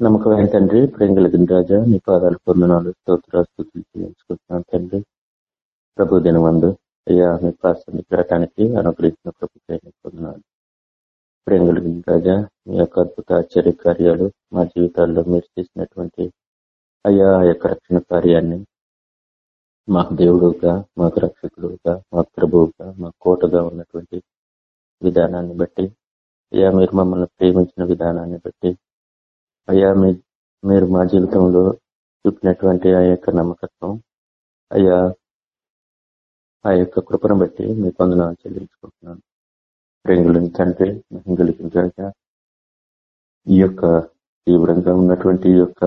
నమ్మకమైన తండ్రి ప్రేమ కలిగిన రాజా నీ పాదాలు పొందనాలు స్తోత్రాస్తుతులు చెల్లించుకుంటున్నాను తండ్రి. ప్రభు దినవందు అయ్యా మీ పాసాన్ని రావటానికి అనుగ్రహించిన ప్రభుత్వాన్ని పొందనాలు ప్రేమ కలిగిన రాజా మీ యొక్క అద్భుత ఆశ్చర్య కార్యాలు మా జీవితాల్లో మీరు చేసినటువంటి అయ్యా ఆ యొక్క రక్షణ కార్యాన్ని మాకు దేవుడుగా మాకు రక్షకుడుగా మాకు ప్రభువుగా మాకు కోటగా ఉన్నటువంటి విధానాన్ని బట్టి అయ్యా మీరు మమ్మల్ని ప్రేమించిన విధానాన్ని బట్టి అయ్యా మీ మీరు మా జీవితంలో చూపినటువంటి ఆ యొక్క నమ్మకత్వం అయ్యా ఆ యొక్క కృపను బట్టి మీ పొందనాలు చెల్లించుకుంటున్నాను. ప్రేంగులని తండ్రి మహింగలికి ఈ యొక్క తీవ్రంగా ఉన్నటువంటి ఈ యొక్క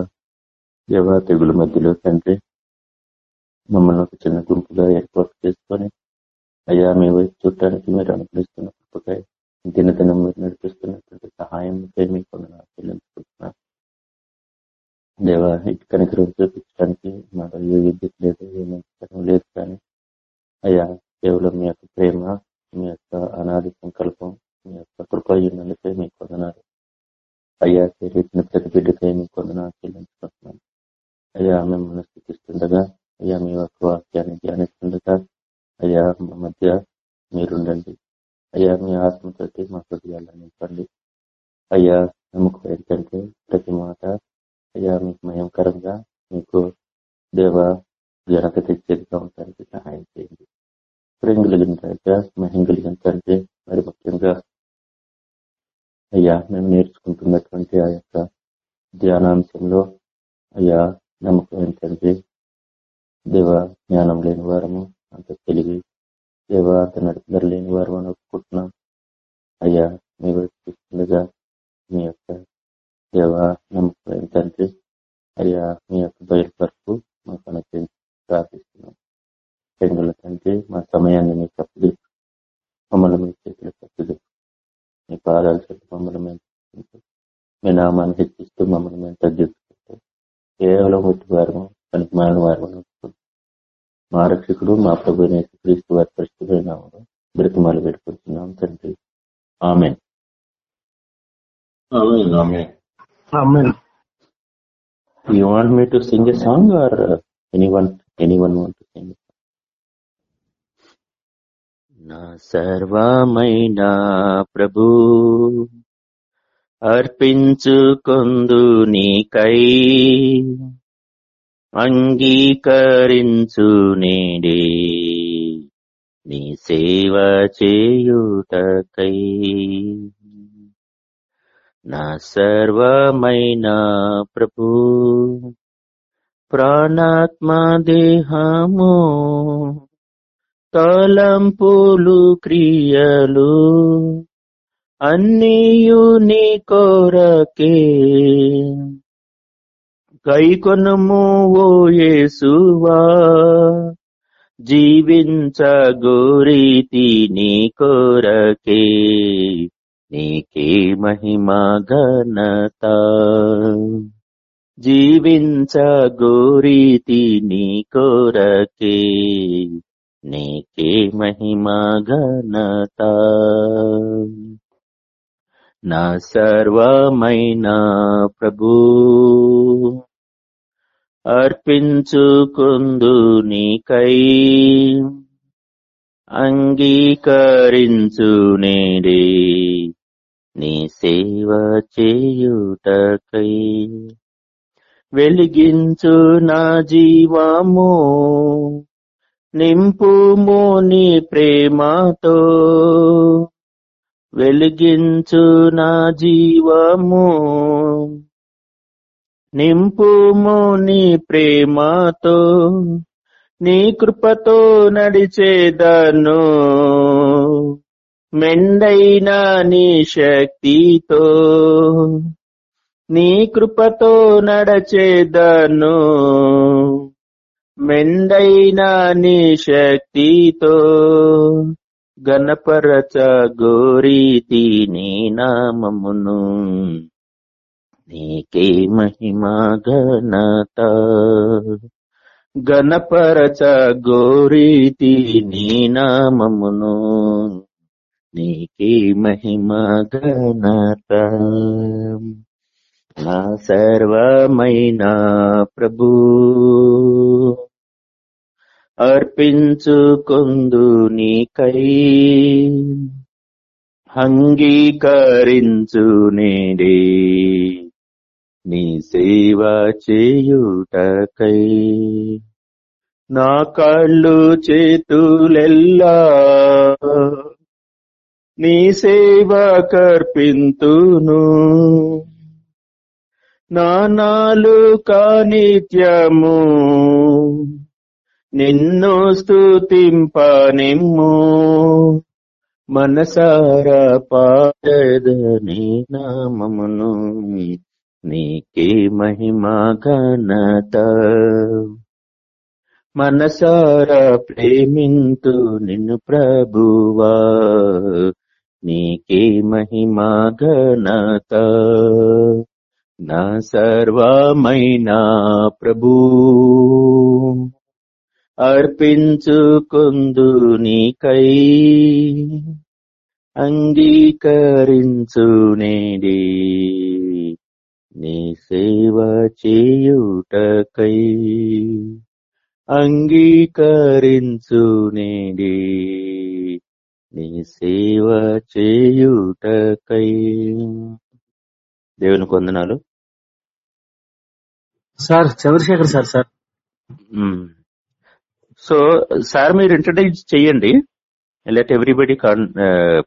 దేవ తెగుల మధ్యలో తండ్రి మమ్మల్ని ఒక చిన్న గుంపుగా ఏర్పాటు చేసుకొని అయ్యా మీ వైపు చూడటానికి మీరు అనుగ్రహిస్తున్న కృపకై దినదినం మీరు నడిపిస్తున్నటువంటి సహాయం మీకు పొందనాలు చెల్లించుకుంటున్నాను. దేవ ఇటు కనికరం చూపించడానికి మాకు ఏ విద్యుత్ లేదు ఏ మంచితనం లేదు కానీ అయ్యా కేవలం మీ యొక్క ప్రేమ మీ యొక్క అనాది సంకల్పం మీ యొక్క కృపయ్యున్నందుకే మీకు కొందనాలు అయ్యా చేసిన ప్రతి బిడ్డకై మీకు కొందనాలు చెల్లించుకుంటున్నాను అయ్యా మిమ్మల్ని స్థితిస్తుండగా అయ్యా మీ యొక్క వాక్యాన్ని ధ్యానిస్తుండగా అయ్యా మా మధ్య మీరుండండి. అయ్యా మీ ఆత్మతోటి మా హృదయాలను నింపండి. అయ్యా నమ్మకం ఏంటంటే ప్రతి మాట అయ్యా మీకు భయంకరంగా మీకు దేవ ఘనత తెచ్చేదిగా ఉండడానికి సహాయం చేయండి. ప్రేమ కలిగిన రాజా మహిం కలిగిన తండ్రి మరి ముఖ్యంగా అయ్యా మేము నేర్చుకుంటున్నటువంటి ఆ యొక్క ధ్యానాంశంలో అయ్యా నమ్మకం ఏంటంటే దేవ జ్ఞానం లేని వారము అంత తెలివి దేవ అంత నడుపుదల లేని వారము అని ఒప్పుకుంటున్నాం. అయ్యా మీ వైపు చూస్తుండగా మీ యొక్క దేవా నమ్మకం తండ్రి. అయ్యా మీ యొక్క బయలుపరుపు మాకు అనుగ్రహించి ప్రార్థిస్తున్నాం. పెంగుల తండ్రి మా సమయాన్ని మీకు తప్పుది మమ్మల్ని మీ చేతులు తప్పుది మీ పాదాల చెట్టు మమ్మల్ని మేము మీ నామాన్ని హెచ్చిస్తూ మమ్మల్ని మేము తగ్గించుకుంటాం. కేవలం ఒట్టి వారము పనికి మారిన వారు మా రక్షకుడు మా ప్రభు క్రీస్తు వారి పరిస్థితులైన బ్రతిమాలు పెట్టుకుంటున్నాం తండ్రి. ఆమె ఆమె You want me to sing a song or uh, anyone anyone want to sing? నా సర్వమైన ప్రభు అర్పించుకొందు నీకై అంగీకరించు నేడే నీ సేవ చేయుటకై నా సర్వమైన ప్రభు ప్రాణాత్మ దేహము తలంపులు క్రియలు అన్నీయు నీ కోరకే. కైకొనము ఓ యేసువా జీవించగోరీతి నీ కోరకే. నీకే మహిమా ఘనత. జీవించగోరీతి నీ కోరకే నీకే మహిమా ఘనత. నా సర్వమైన ప్రభు అర్పించుకుందు నీకై అంగీకరించు నేడే నీ సేవ చేయుటకై వెలిగించు నా జీవము. నింపుము నీ ప్రేమతో వెలిగించు నా జీవము. నింపుము నీ ప్రేమతో నీ కృపతో నడిచేదను. మెండైన నీ శక్తితో నీ కృపతో నడచేదను మెండైన నీ శక్తితో గణపరచ గోరీతి నీ నామమును. నీకే మహిమా ఘనత. గణపరచ గోరీతి నీ నామమును. నీకే మహిమా ఘనత. నా సర్వమైన ప్రభు. అర్పించుకొందు నీకై. అంగీకరించు నేడే. నీ సేవ చేయుటకై. నా కళ్ళు చేతులెల్లా. నీ సేవ కర్పింతును. నానాలు కానిత్యము నిన్ను స్థుతింపనిమ్ము మనసారా పాడదని నామమును నీకే మహిమా ఘనత. మనసార ప్రేమింతు నిన్ను ప్రభువా. నీకే మహిమా ఘనత. నా సర్వమైన ప్రభు. అర్పించుకొందు నీకై. అంగీకరించు నేడి నీ సేవ చేయుటకై. అంగీకరించు నేడి నీ సేవ చేయుటకై. దేవుని కొందనాలు sir Chandrashekar sir sir. So sir మీరు ఇంట్రడ్యూస్ చేయండి. Let everybody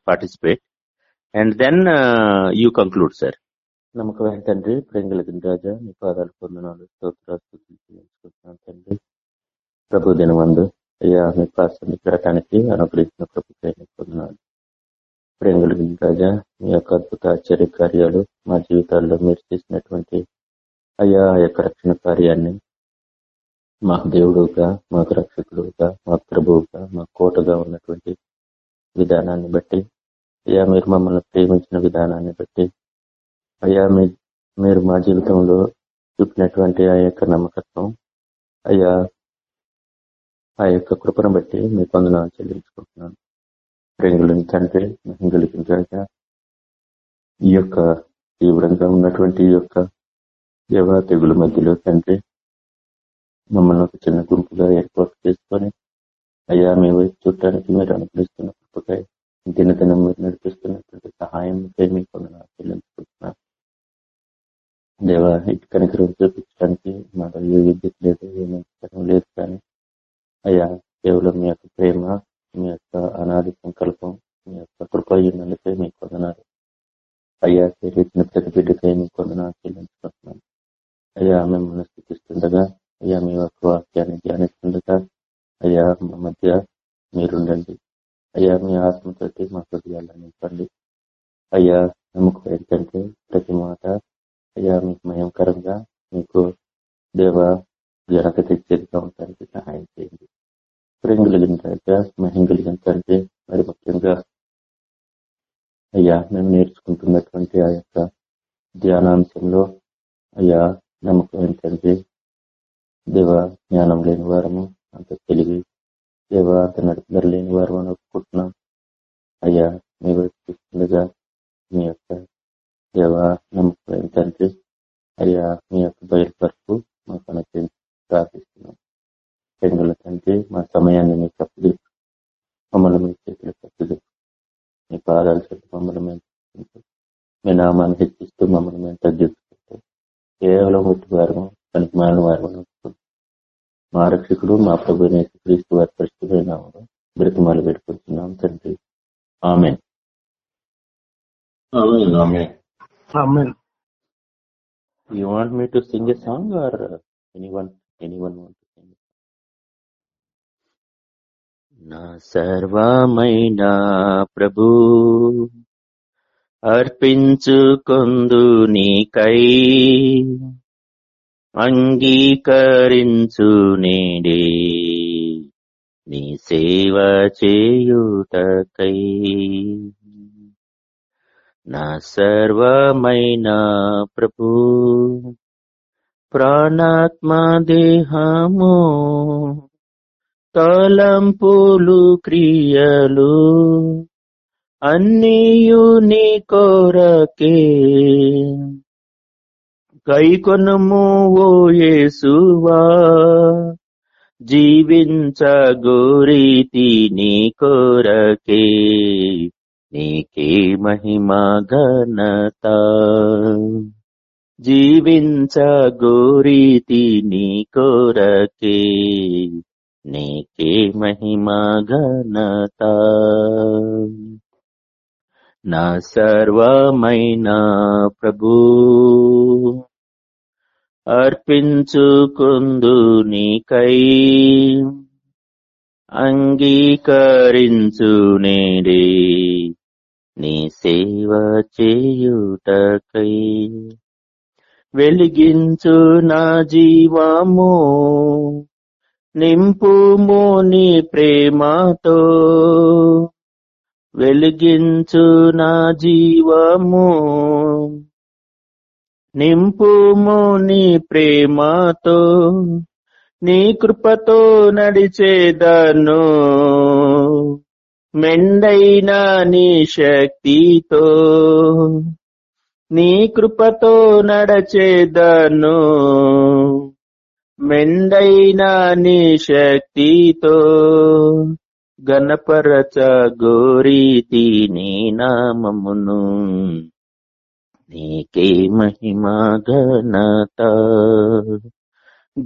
participate. And then you conclude sir. నమ్మకమైన తండ్రి ప్రేంగలిగిన రాజా నీ పాదాలు పొందనాలు స్తోత్రాలు తండ్రి. ప్రభు దినమందు అయ్యా మీ ప్రాసన్ని పెట్టడానికి అనుగ్రహించిన ప్రభుత్వాన్ని పొందనాలు ప్రేంగలిగిన రాజా మీ యొక్క అద్భుత ఆశ్చర్య కార్యాలు మా జీవితాల్లో మీరు చేసినటువంటి అయ్యా ఆ యొక్క రక్షణ కార్యాన్ని మా దేవుడుగా మాకు రక్షకుడుగా మా ప్రభువుగా మా కోటగా ఉన్నటువంటి విధానాన్ని బట్టి అయ్యా మీరు మమ్మల్ని ప్రేమించిన విధానాన్ని బట్టి అయ్యా మీ మీరు మా జీవితంలో చూపినటువంటి ఆ యొక్క నమ్మకత్వం అయ్యా ఆ యొక్క కృపను బట్టి మీ పనులు చెల్లించుకుంటున్నాను. ప్రేంగులని తండ్రి మహింగలికి ఈ యొక్క తీవ్రంగా ఉన్నటువంటి ఈ యొక్క దేవ తెగుల మధ్యలో తండ్రి మమ్మల్ని ఒక చిన్న గుంపుగా ఏర్పాటు చేసుకొని అయ్యా మీ వైపు చూడటానికి మీరు అనుగ్రహిస్తున్న కృపకై దినదినం మీరు నడిపిస్తున్నటువంటి సహాయం మీకు కొందరు చెల్లించుకుంటున్నాను. దేవ ఇటు కనికరం చూపించడానికి మాకు ఏ విద్యుత్ లేదు ఏ లేదు కానీ అయ్యా కేవలం మీ యొక్క ప్రేమ మీ యొక్క అనాది సంకల్పం మీ యొక్క కృపయ్యున్నందుకే మీకు కొందనాలు అయ్యా చేసిన ప్రతి బిడ్డకై మీకు కొందనాలు చెల్లించుకుంటున్నాను అయ్యా మిమ్మల్ని స్థితిస్తుండగా అయ్యా మీ యొక్క వాక్యాన్ని ధ్యానిస్తుండగా అయ్యా మా మధ్య మీరుండండి. అయ్యా మీ ఆత్మతోటి మా హృదయాలను నింపండి. అయ్యా నమ్మకం ఏంటంటే ప్రతి మాట అయ్యా మీకు మయంకరంగా మీకు దేవ ఘనత తెచ్చేదిగా ఉండడానికి సహాయం చేయండి. ప్రేమ కలిగిన రాజా మహిం కలిగిన తండ్రి మరి ముఖ్యంగా అయ్యా మేము నేర్చుకుంటున్నటువంటి ఆ యొక్క ధ్యానాంశంలో అయ్యా నమ్మకం ఏంటంటే దేవ జ్ఞానం లేని వారము అంత తెలివి దేవ అంత నడుపుదర లేని వారము అని ఒప్పుకుంటున్నాం. అయ్యా మీ వైపు చూస్తుండగా మీ యొక్క దేవ నమ్మకం ఏంటంటే అయ్యా మీ యొక్క బయలుపరుపు మాకు అనుగ్రహించి. ప్రార్థిస్తున్నాం. పెంగుల తండ్రి మా సమయాన్ని మీకు తప్పుదు మమ్మల్ని మీ చేతులు తప్పుదు మీ పాదాలు చెట్టు మమ్మల్ని మేము మీ నామాన్ని హెచ్చిస్తూ మమ్మల్ని మేము తగ్గించుకుంటాం. కేవలం ఒట్టి వారము పనికి మారిన వారు మా రక్షకుడు మా ప్రభు క్రీస్తు వారి పరిస్థితులైన బ్రతిమాలు పెట్టుకుంటున్నాం తండ్రి. ఆమె you want me to sing a song or any one నా సర్వమైన ప్రభు అర్పించుకొందు నీకై అంగీకరించు నేడే నీ సేవ చేయుటకై. నా సర్వమైన ప్రభు ప్రాణాత్మ దేహము తలంపులు క్రియలు అన్నీయు నీ కోరకే. కైకొనము ఓ యేసువా జీవించగోరీతి నీ కోరకే. నీకే మహిమా ఘనత. జీవించగోరీతి నీ కొరకే నీకే మహిమ ఘనత. నా సర్వమైన ప్రభు అర్పించుకుందు నీకై అంగీకరించు నేడే నీ సేవ చేయుటకై. వెలిగించు నా జీవము. నింపుము నీ ప్రేమతో. వెలిగించు నా జీవము. నింపుము నీ ప్రేమతో. నీ కృపతో నడిచేదను. మెండైన నీ శక్తితో. నీ కృపతో నడచేదను. మెండైన నీ శక్తితో గణపరచ గోరీతి నీ నామమును. నీకే మహిమా ఘనత.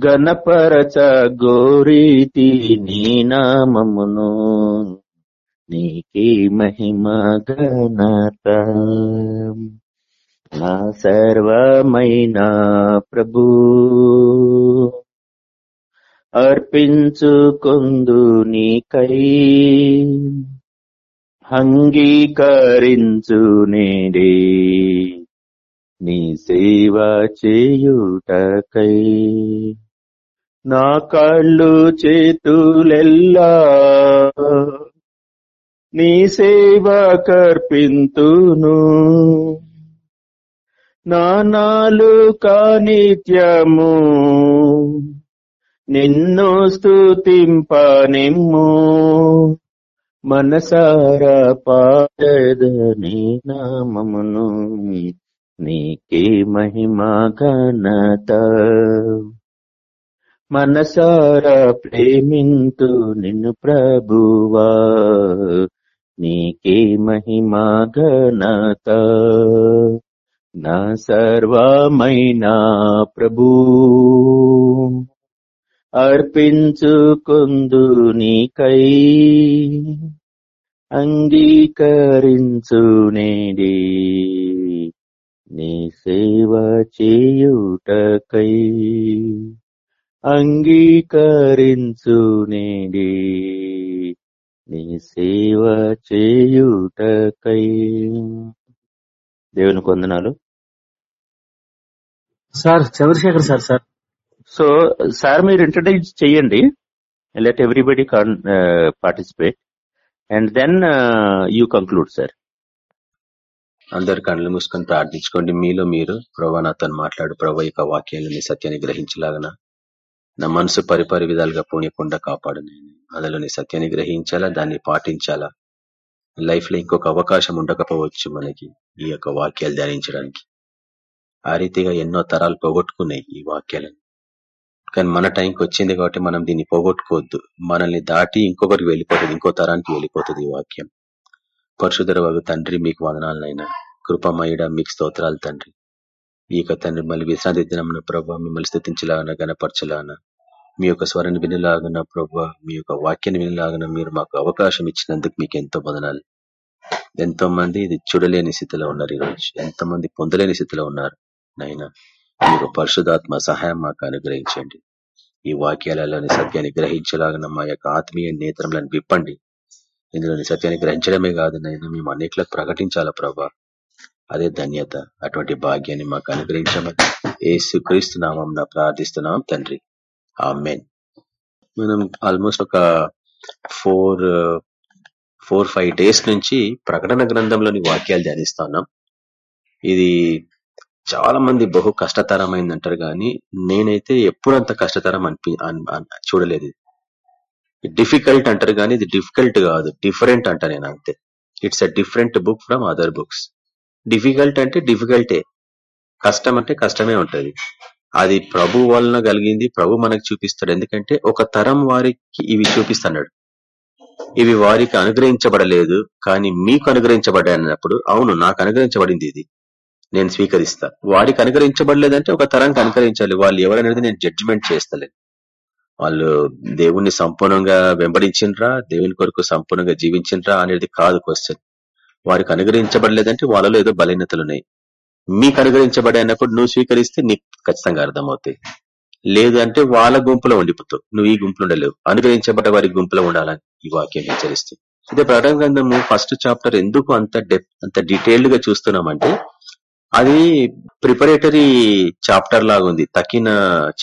గణపరచ గోరీతి నీ నామమును. నీకే మహిమా ఘనత. నా సర్వమైన ప్రభు. అర్పించుకుందు నీకై అంగీకరించు నేడే. నీ సేవ చేయుటకై. నా కళ్ళు చేతులెల్లా. నీ సేవ కర్పింతును. నానాలు కానిత్యము. నిన్ను స్థుతింపనిమ్ము మనసారా పాడదని నామమును నీకే మహిమా ఘనత. మనసారా ప్రేమింతు నిన్ను ప్రభువా. నీకే మహిమా ఘనత. నా సర్వమైనా ప్రభు. అర్పించుకుందు నీకై. అంగీకరించునేది నీ సేవ చేయుటకై. అంగీకరించునేది నీ సేవ చేయుటకై. దేవుని కొందనాలు. Sir Chandrashekar sir sir. So sir మీరు ఇంట్రడ్యూస్ చేయండి. Let everybody participate and then you conclude sir అందరు కళ్ళు మూసుకొని ప్రార్థించుకోండి. మీలో మీరు ప్రభా నాతో మాట్లాడు. ప్రభా యొక్క వాక్యాలను నీ సత్యాన్ని గ్రహించలాగన? నా మనసు పరిపరి విధాలుగా పోనీయకుండా కాపాడు నేను అందులో నీ సత్యాన్ని గ్రహించాలా? దాన్ని పాటించాలా? లైఫ్లో ఇంకొక అవకాశం ఉండకపోవచ్చు మనకి ఈ యొక్క వాక్యాలు ధ్యానించడానికి. ఆ రీతిగా ఎన్నో తరాలు పోగొట్టుకున్నాయి ఈ వాక్యాలను. కానీ మన టైంకి వచ్చింది కాబట్టి మనం దీన్ని పోగొట్టుకోవద్దు. మనల్ని దాటి ఇంకొకరికి వెళ్ళిపోతుంది ఇంకో తరానికి వెళ్ళిపోతుంది ఈ వాక్యం. పరశుధర వగు తండ్రి మీకు వదనాలనైనా. కృపమయుడ మీకు స్తోత్రాలు తండ్రి. ఈ యొక్క తండ్రి మళ్ళీ విశ్రాంతి దినం ప్రభావ మిమ్మల్ని స్థుతించలాగన గనపరచలాగన మీ యొక్క స్వరాన్ని వినలాగన ప్రభావ మీ యొక్క వాక్యాన్ని వినలాగన మీరు మాకు అవకాశం ఇచ్చినందుకు మీకు ఎంతో వదనాలు. ఎంతో మంది ఇది చూడలేని స్థితిలో ఉన్నారు ఈరోజు. ఎంతో మంది పొందలేని స్థితిలో ఉన్నారు. నైనా మీరు పరిశుధాత్మ సహాయం మాకు అనుగ్రహించండి. ఈ వాక్యాలలోని సత్యాన్ని గ్రహించలాగిన మా యొక్క ఆత్మీయ నేత్రంలను విప్పండి. ఇందులోని సత్యాన్ని గ్రహించడమే కాదు నైనా మేము అనేకలకు ప్రకటించాలా ప్రభా? అదే ధన్యత అటువంటి భాగ్యాన్ని మాకు అనుగ్రహించమని ఏసు క్రీస్తు నామం ప్రార్థిస్తున్నాం తండ్రి. ఆ మనం ఆల్మోస్ట్ ఒక ఫోర్ ఫోర్ ఫైవ్ డేస్ నుంచి ప్రకటన గ్రంథంలోని వాక్యాలు ధ్యానిస్తా ఉన్నాం. ఇది చాలా మంది బహు కష్టతరమైంది అంటారు కానీ నేనైతే ఎప్పుడంత కష్టతరం అనిపి చూడలేదు డిఫికల్ట్ అంటారు కానీ ఇది డిఫికల్ట్ కాదు. డిఫరెంట్ అంట నేను అంతే. It's a different book from other books difficult అంటే డిఫికల్టే కష్టం అంటే కష్టమే ఉంటుంది. అది ప్రభు వలన కలిగింది. ప్రభు మనకు చూపిస్తాడు. ఎందుకంటే ఒక తరం వారికి ఇవి చూపిస్తున్నాడు. ఇవి వారికి అనుగ్రహించబడలేదు. కానీ మీకు అనుగ్రహించబడ్డాయన్నప్పుడు అవును నాకు అనుగ్రహించబడింది ఇది. నేను స్వీకరిస్తా. వాడికి అనుగ్రహించబడలేదంటే ఒక తరంకి అనుగ్రహించాలి. వాళ్ళు ఎవరనేది నేను జడ్జిమెంట్ చేస్తలేదు వాళ్ళు దేవుణ్ణి సంపూర్ణంగా వెంబడించిండ్రా దేవుని కొరకు సంపూర్ణంగా జీవించిండ్రా అనేది కాదు క్వశ్చన్ వారికి అనుగ్రహించబడలేదంటే వాళ్ళలో ఏదో బలహీనతలు ఉన్నాయి. మీకు అనుగ్రహించబడి అన్నప్పుడు నువ్వు స్వీకరిస్తే నీకు ఖచ్చితంగా అర్థమవుతాయి. లేదు అంటే వాళ్ళ గుంపులో ఉండిపోతావు. నువ్వు ఈ గుంపులో ఉండలేవు. అనుగ్రహించబడ్డ వారి గుంపులో ఉండాలని ఈ వాక్యం హెచ్చరిస్తే ఇదే ప్రకటన గ్రంథము ఫస్ట్ చాప్టర్ ఎందుకు అంత డెప్ అంత డీటెయిల్డ్గా చూస్తున్నామంటే అది ప్రిపరేటరీ చాప్టర్ లాగా ఉంది తక్కిన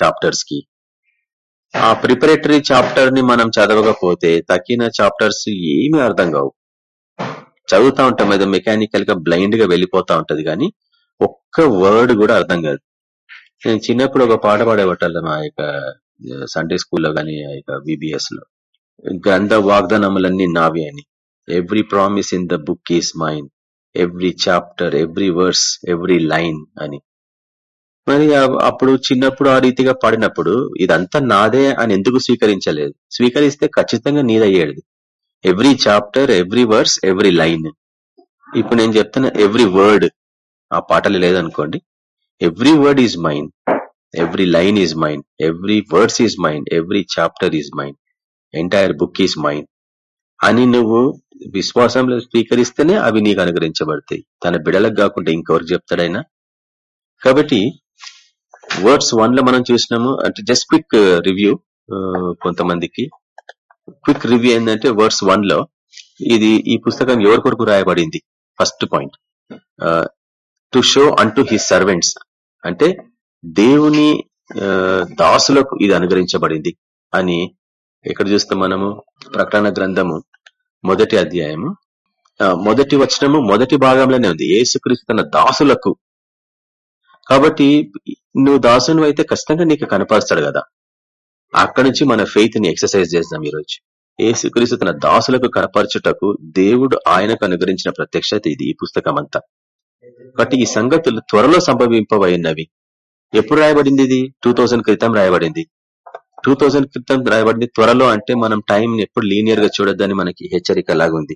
చాప్టర్స్కి ఆ ప్రిపరేటరీ చాప్టర్ని మనం చదవకపోతే తక్కిన చాప్టర్స్ ఏమీ అర్థం కావు. చదువుతా ఉంటాం ఏదో మెకానికల్గా బ్లైండ్గా వెళ్ళిపోతా ఉంటది కానీ ఒక్క వర్డ్ కూడా అర్థం కాదు. నేను చిన్నప్పుడు ఒక పాట పాడేవట్టాల మా యొక్క సండే స్కూల్లో కానీ ఆ యొక్క విబిఎస్లో. గ్రంథ వాగ్దానములన్నీ నావి అని. Every promise in the book is mine every chapter every verse every line అని. మరి ఆ- అప్పుడు చిన్నప్పుడు ఆ రీతిగా పాడినప్పుడు ఇదంతా నాదే అని ఎందుకు స్వీకరించలేదు? స్వీకరిస్తే ఖచ్చితంగా నీదయ్యేది. Every chapter every verse every line ఇప్పుడు నేను చెప్తున్న ఎవ్రీ వర్డ్ ఆ పాటలు లేదనుకోండి. Every word is mine every line is mine every words is mine every chapter is mine entire book is mine అని నువ్వు విశ్వాసంలో స్వీకరిస్తేనే అవి నీకు అనుగ్రహించబడతాయి. తన బిడలకు కాకుండా ఇంకెవరికి చెప్తాడైనా? కాబట్టి వర్డ్స్ వన్లో మనం చూసినాము. అంటే జస్ట్ క్విక్ రివ్యూ కొంతమందికి. క్విక్ రివ్యూ ఏంటంటే వర్డ్స్ వన్లో ఇది ఈ పుస్తకం ఎవరి కొరకు రాయబడింది? ఫస్ట్ పాయింట్ టు షో అంటూ హిస్ సర్వెంట్స్ అంటే దేవుని దాసులకు ఇది అనుగ్రహించబడింది అని ఎక్కడ చూస్తాం మనము? ప్రకటన గ్రంథము మొదటి అధ్యాయము. మొదటి వచనము మొదటి భాగంలోనే ఉంది. ఏసుక్రీస్తు తన దాసులకు. కాబట్టి నువ్వు దాసును అయితే ఖచ్చితంగా నీకు కనపరుస్తాడు కదా. అక్కడి నుంచి మన ఫెయిత్ని ఎక్సర్సైజ్ చేద్దాం ఈరోజు. ఏసుక్రీస్తు తన దాసులకు కనపరచుటకు దేవుడు ఆయనకు అనుగ్రహించిన ప్రత్యక్షత ఇది ఈ పుస్తకం అంతా కాబట్టి ఈ సంగతులు త్వరలో సంభవింపబడినవి ఎప్పుడు రాయబడింది ఇది? టూ క్రితం రాయబడింది. టూ క్రితం రాయబడింది త్వరలో అంటే మనం టైం ఎప్పుడు లీనియర్గా చూడొద్దని మనకి హెచ్చరిక లాగుంది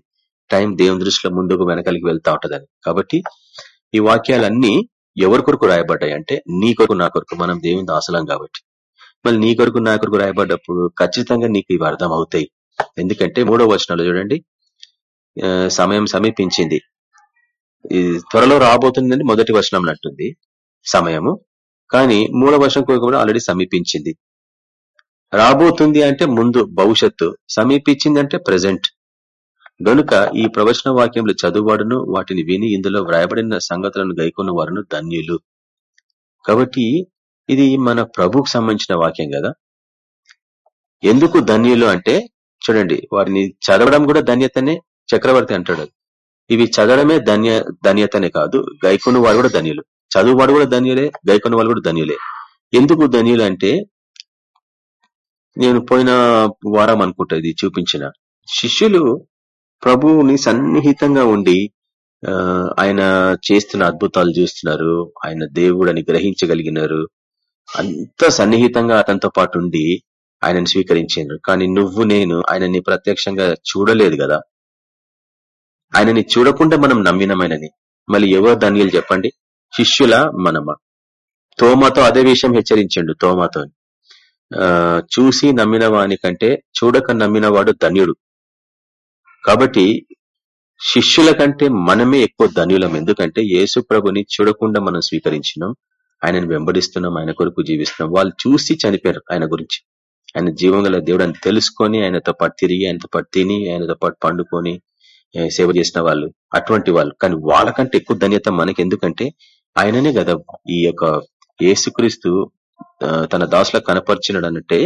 టైం దేవుని దృష్టిలో ముందుకు వెనకలికి వెళ్తా ఉంటదని. కాబట్టి ఈ వాక్యాలన్నీ ఎవరి కొరకు రాయబడ్డాయి అంటే నీ కొరకు నా కొరకు. మనం దేవుని ఆసలం కాబట్టి. మళ్ళీ నీ కొరకు నా కొరకు రాయబడ్డప్పుడు ఖచ్చితంగా నీకు ఇవి అర్థం అవుతాయి ఎందుకంటే మూడో వచనంలో చూడండి. సమయం సమీపించింది. ఇది త్వరలో రాబోతుందని మొదటి వచనం అంటుంది సమయము. కానీ మూడో వర్షం కొరకు కూడా ఆల్రెడీ సమీపించింది. రాబోతుంది అంటే ముందు భవిష్యత్తు సమీపించింది అంటే ప్రజెంట్ గనుక ఈ ప్రవచన వాక్యములు చదువువాడును వాటిని విని ఇందులో వ్రాయబడిన సంగతులను గైకొన్న వారును ధన్యులు. కాబట్టి ఇది మన ప్రభుకు సంబంధించిన వాక్యం కదా. ఎందుకు ధన్యులు అంటే చూడండి వారిని చదవడం కూడా ధన్యతనే చక్రవర్తి అంటాడు. ఇవి చదవడమే ధన్య ధన్యతనే కాదు గైకున్న వారు కూడా ధన్యులు. చదువువాడు కూడా ధన్యులే గైకున్న వాళ్ళు కూడా ధన్యులే. ఎందుకు ధన్యులు అంటే నేను పోయిన వారం అనుకుంటా ఇది చూపించిన. శిష్యులు ప్రభువుని సన్నిహితంగా ఉండి ఆ, ఆయన చేస్తున్న అద్భుతాలు చూస్తున్నారు ఆయన దేవుడని గ్రహించగలిగినారు. అంత సన్నిహితంగా అతనితో పాటు ఉండి ఆయనను స్వీకరించారు. కానీ నువ్వు నేను ఆయనని ప్రత్యక్షంగా చూడలేదు కదా. ఆయనని చూడకుండా మనం నమ్మినమైనని మళ్ళీ ఎవరు ధన్యులు చెప్పండి? శిష్యుల మనమ? తోమాతో అదే విషయం హెచ్చరించండు తోమాతో చూసి నమ్మిన వాని కంటే చూడక నమ్మినవాడు ధన్యుడు కాబట్టి శిష్యుల కంటే మనమే ఎక్కువ ధన్యులం ఎందుకంటే యేసు ప్రభుని చూడకుండా మనం స్వీకరించినాం. ఆయనను వెంబడిస్తున్నాం ఆయన కొరకు జీవిస్తున్నాం. వాళ్ళు చూసి చనిపోయారు ఆయన గురించి. ఆయన జీవం గల దేవుడు అని తెలుసుకొని ఆయనతో పాటు తిరిగి ఆయనతో పాటు తిని ఆయనతో పాటు పండుకొని సేవ చేసిన వాళ్ళు అటువంటి వాళ్ళు. కానీ వాళ్ళకంటే ఎక్కువ ధన్యత మనకి ఎందుకంటే ఆయననే కదా ఈ యొక్క ఏసుక్రీస్తు తన దాసులకు కనపరిచినాడు అనంటే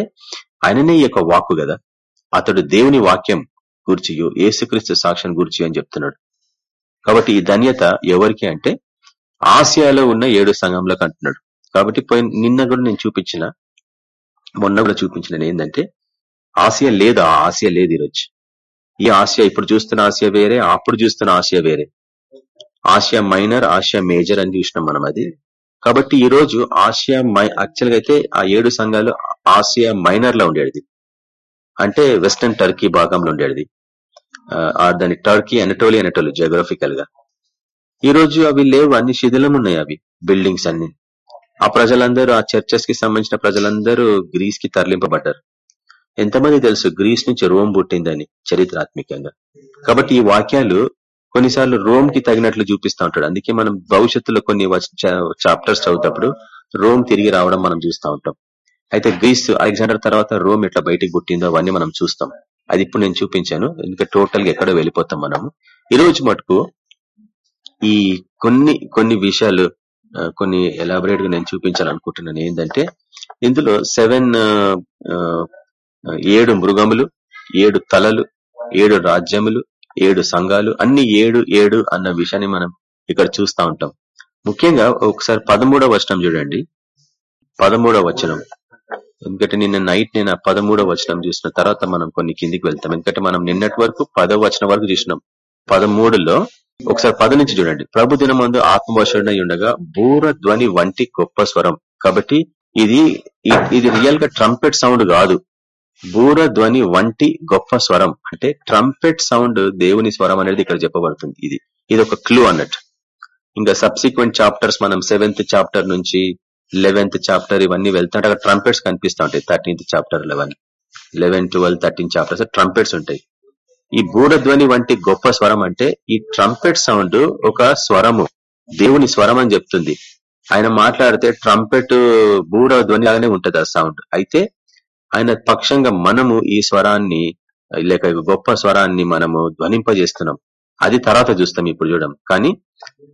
ఆయననే ఈ యొక్క వాక్కు కదా. అతడు దేవుని వాక్యం గురించి ఏసుక్రీస్తు సాక్ష్యం గురించి అని చెప్తున్నాడు. కాబట్టి ఈ ధన్యత ఎవరికి అంటే ఆసియాలో ఉన్న ఏడు సంఘంలోకి అంటున్నాడు. కాబట్టి పోయిన నిన్న కూడా నేను చూపించిన మొన్న కూడా చూపించిన ఏంటంటే ఆసియా లేదు ఆ ఆసియా లేదు ఈరోజు. ఈ ఆసియా ఇప్పుడు చూస్తున్న ఆసియా వేరే అప్పుడు చూస్తున్న ఆసియా వేరే. ఆసియా మైనర్ ఆసియా మేజర్ అని చూసినాం మనం అది. కాబట్టి ఈ రోజు ఆసియా యాక్చువల్గా అయితే ఆ ఏడు సంఘాలు ఆసియా మైనర్లో ఉండేది అంటే వెస్టర్న్ టర్కీ భాగంలో ఉండేది దాని టర్కీ అనటోలి అనటోలి జియోగ్రఫికల్గా ఈ రోజు అవి లేవు అన్ని శిథిలం ఉన్నాయి అవి బిల్డింగ్స్ అన్ని. ఆ ప్రజలందరూ ఆ చర్చెస్కి సంబంధించిన ప్రజలందరూ గ్రీస్కి తరలింపబడ్డారు. ఎంతమంది తెలుసు? గ్రీస్ నుంచి రోమ్ పుట్టిందని చరిత్రాత్మకంగా. కాబట్టి ఈ వాక్యాలు కొన్నిసార్లు రోమ్కి తగినట్లు చూపిస్తా ఉంటాడు. అందుకే మనం భవిష్యత్తులో కొన్ని చాప్టర్స్ చదువుతప్పుడు రోమ్ తిరిగి రావడం మనం చూస్తూ ఉంటాం. అయితే గ్రీస్ అలెగ్జాండర్ తర్వాత రోమ్ ఎట్లా బయటికి పుట్టిందో అవన్నీ మనం చూస్తాం. అది ఇప్పుడు నేను చూపించాను. ఇంకా టోటల్గా ఎక్కడో వెళ్ళిపోతాం మనము. ఈ రోజు మటుకు ఈ కొన్ని కొన్ని విషయాలు కొన్ని ఎలాబరేట్గా నేను చూపించాలనుకుంటున్నాను. ఏంటంటే ఇందులో సెవెన్ ఏడు మృగములు ఏడు తలలు ఏడు రాజ్యములు ఏడు సంఘాలు అన్ని ఏడు ఏడు అన్న విషయాన్ని మనం ఇక్కడ చూస్తా ఉంటాం. ముఖ్యంగా ఒకసారి పదమూడవ వచనం చూడండి. పదమూడవ వచనం. ఎందుకంటే నిన్న నైట్ నేను ఆ పదమూడవ వచనం చూసిన తర్వాత మనం కొన్ని కిందికి వెళ్తాం. ఎందుకంటే మనం నిన్నటి వరకు పదవ వచనం వరకు చూసినాం. పదమూడులో ఒకసారి పద నుంచి చూడండి. ప్రభు దినమందు ఆత్మవశుడై ఉండగా బూర ధ్వని వంటి గొప్ప స్వరం. కాబట్టి ఇది ఇది రియల్గా ట్రంపెట్ సౌండ్ కాదు. బూర ధ్వని వంటి గొప్ప స్వరం అంటే ట్రంపెట్ సౌండ్ దేవుని స్వరం అనేది ఇక్కడ చెప్పబడుతుంది ఇది. ఇది ఒక క్లూ అన్నట్టు. ఇంకా సబ్సిక్వెంట్ చాప్టర్స్ మనం సెవెంత్ చాప్టర్ నుంచి లెవెన్త్ చాప్టర్ ఇవన్నీ వెళ్తుంటే అక్కడ ట్రంపెట్స్ కనిపిస్తా ఉంటాయి thirteenth chapter eleven eleven twelve thirteen chapters trumpets ఉంటాయి. ఈ బూఢధ్వని వంటి గొప్ప స్వరం అంటే ఈ ట్రంపెట్ సౌండ్ ఒక స్వరము దేవుని స్వరం అని చెప్తుంది. ఆయన మాట్లాడితే ట్రంపెట్ బూఢ ధ్వని లాగానే ఉంటది ఆ సౌండ్ అయితే ఆయన పక్షంగా మనము ఈ స్వరాన్ని లేక గొప్ప స్వరాన్ని మనము ధ్వనింపజేస్తున్నాం. అది తర్వాత చూస్తాం ఇప్పుడు చూడం. కానీ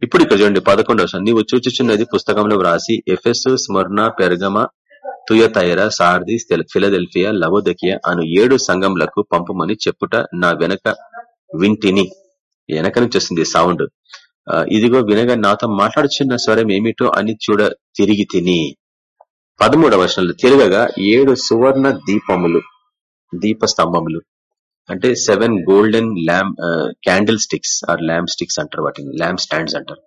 ఇప్పుడు ఇక్కడ చూడండి పదకొండవ వర్షం. నీవు చూచుచున్నది పుస్తకంలో వ్రాసి Ephesus Smyrna Pergamum Thyatira Sardis Philadelphia Laodicea అను ఏడు సంఘంలకు పంపమని చెప్పుట నా వెనక వింటిని. వెనక నుంచి వస్తుంది సౌండ్. ఇదిగో వినగా నాతో మాట్లాడుచున్న స్వరం ఏమిటో అని చూడ తిరిగి తిని. పదమూడవ వర్షంలో తిరగగా ఏడు సువర్ణ దీపములు దీప స్తంభములు. అంటే seven golden lamp candle sticks or lamp sticks అంటారు వాటిని ల్యాంప్ స్టాండ్స్ అంటారు.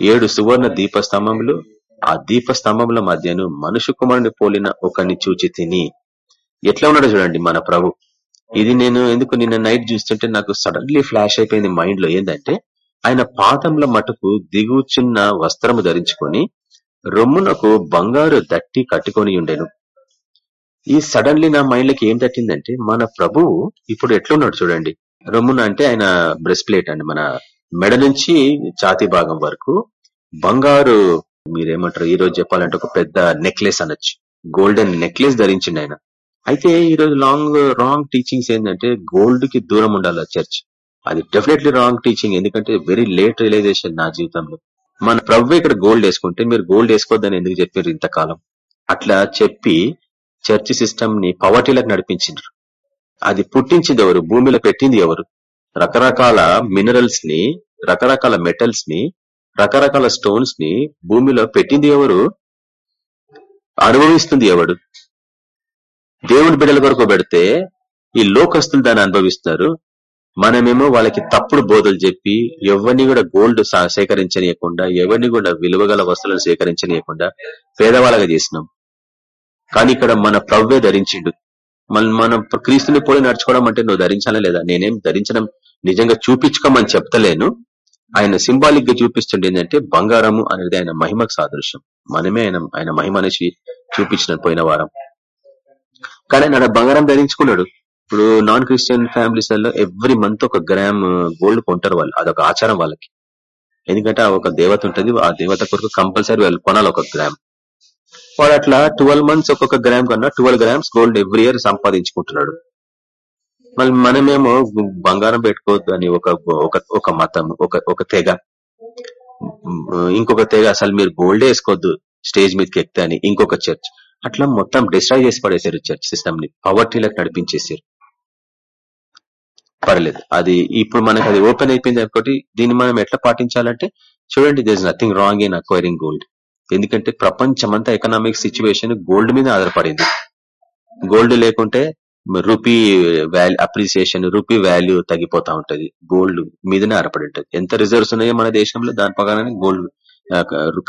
ఏడు సువర్ణ దీప స్తంభములు ఆ దీప స్తంభముల మధ్యను మనుషు కుమారుని పోలిన ఒకని చూచి తిని ఎట్లా ఉన్నాడో చూడండి మన ప్రభు. ఇది నేను ఎందుకు నిన్న నైట్ చూస్తుంటే నాకు సడన్లీ ఫ్లాష్ అయిపోయింది మైండ్లో ఏంటంటే ఆయన పాదంల మటుకు దిగుచున్న వస్త్రము ధరించుకొని రొమ్మునకు బంగారు దట్టి కట్టుకొని ఉండేను. ఈ సడన్లీ నా మైండ్ లకి ఏం తట్టిందంటే మన ప్రభువు ఇప్పుడు ఎట్లున్నాడు చూడండి. రొమ్మున అంటే ఆయన బ్రెస్ట్ ప్లేట్ అండి మన మెడ నుంచి ఛాతీ భాగం వరకు బంగారు మీరేమంటారు ఈ రోజు చెప్పాలంటే ఒక పెద్ద నెక్లెస్ అనొచ్చు. గోల్డెన్ నెక్లెస్ ధరించిండు ఆయన. అయితే ఈ రోజు లాంగ్ రాంగ్ టీచింగ్స్ ఏంటంటే గోల్డ్కి దూరం ఉండాలి చర్చ్. అది డెఫినెట్లీ రాంగ్ టీచింగ్ ఎందుకంటే వెరీ లేట్ రియలైజేషన్ నా జీవితంలో. మన ప్రభు ఇక్కడ గోల్డ్ వేసుకుంటే మీరు గోల్డ్ వేసుకోవద్దని ఎందుకు చెప్పారు ఇంతకాలం? అట్లా చెప్పి చర్చ్ సిస్టమ్ని పవర్టీలకు నడిపించిండ్రు. అది పుట్టించింది ఎవరు? భూమిలో పెట్టింది ఎవరు? రకరకాల మినరల్స్ని రకరకాల మెటల్స్ని రకరకాల స్టోన్స్ని భూమిలో పెట్టింది ఎవరు? అనుభవిస్తుంది ఎవడు? దేవుని బిడ్డల కొరకు పెడితే ఈ లోకస్తులు దాన్ని అనుభవిస్తున్నారు. మనమేమో వాళ్ళకి తప్పుడు బోధలు చెప్పి ఎవరిని కూడా గోల్డ్ సేకరించనీయకుండా ఎవరిని కూడా విలువగల వస్తువులను సేకరించనీయకుండా పేదవాళ్ళగా చేసినాం. కానీ ఇక్కడ మన ప్రవ్వే ధరించిండు. మన మనం క్రీస్తుని పోలి నడుచుకోవడం అంటే నువ్వు ధరించాలా లేదా? నేనేం ధరించడం నిజంగా చూపించుకోమని చెప్తలేను. ఆయన సింబాలిక్గా చూపిస్తుండే ఏంటంటే బంగారము అనేది ఆయన మహిమకు సాదృశ్యం. మనమే ఆయన ఆయన మహిమ అనేసి చూపించిన పోయిన వారం. కానీ ఆయన బంగారం ధరించుకున్నాడు. ఇప్పుడు నాన్ క్రిస్టియన్ ఫ్యామిలీస్లలో ఎవ్రీ మంత్ ఒక గ్రామ్ గోల్డ్ కొంటారు వాళ్ళు. అదొక ఆచారం వాళ్ళకి. ఎందుకంటే ఆ ఒక దేవత ఉంటది. ఆ దేవత కొరకు కంపల్సరీ వాళ్ళు కొనాలి ఒక గ్రామ్ వాడు అట్లా ట్వెల్వ్ మంత్స్ ఒక్కొక్క గ్రామ్ కన్నా twelve grams gold every year సంపాదించుకుంటున్నాడు. మళ్ళీ మనమేమో బంగారం పెట్టుకోవద్దు అని ఒక ఒక ఒక మతం ఒక ఒక తెగ. ఇంకొక తెగ అసలు మీరు గోల్డ్ వేసుకోవద్దు స్టేజ్ మీదకి ఎక్కితే అని ఇంకొక చర్చ్ అట్లా మొత్తం డిస్ట్రాయ్ చేసి పడేశారు చర్చ్ సిస్టమ్ని. పవర్టీలకు నడిపించేసారు పర్లేదు. అది ఇప్పుడు మనకు అది ఓపెన్ అయిపోయింది అనుకోటి దీన్ని మనం ఎట్లా పాటించాలంటే చూడండి this nothing wrong in acquiring gold ఎందుకంటే ప్రపంచమంతా ఎకనామిక్ సిచ్యువేషన్ గోల్డ్ మీద ఆధారపడింది. గోల్డ్ లేకుంటే rupee value appreciation rupee value తగ్గిపోతా ఉంటది. గోల్డ్ మీదనే ఆధారపడి ఉంటుంది. ఎంత రిజర్వ్స్ ఉన్నాయో మన దేశంలో దాని ప్రకారం gold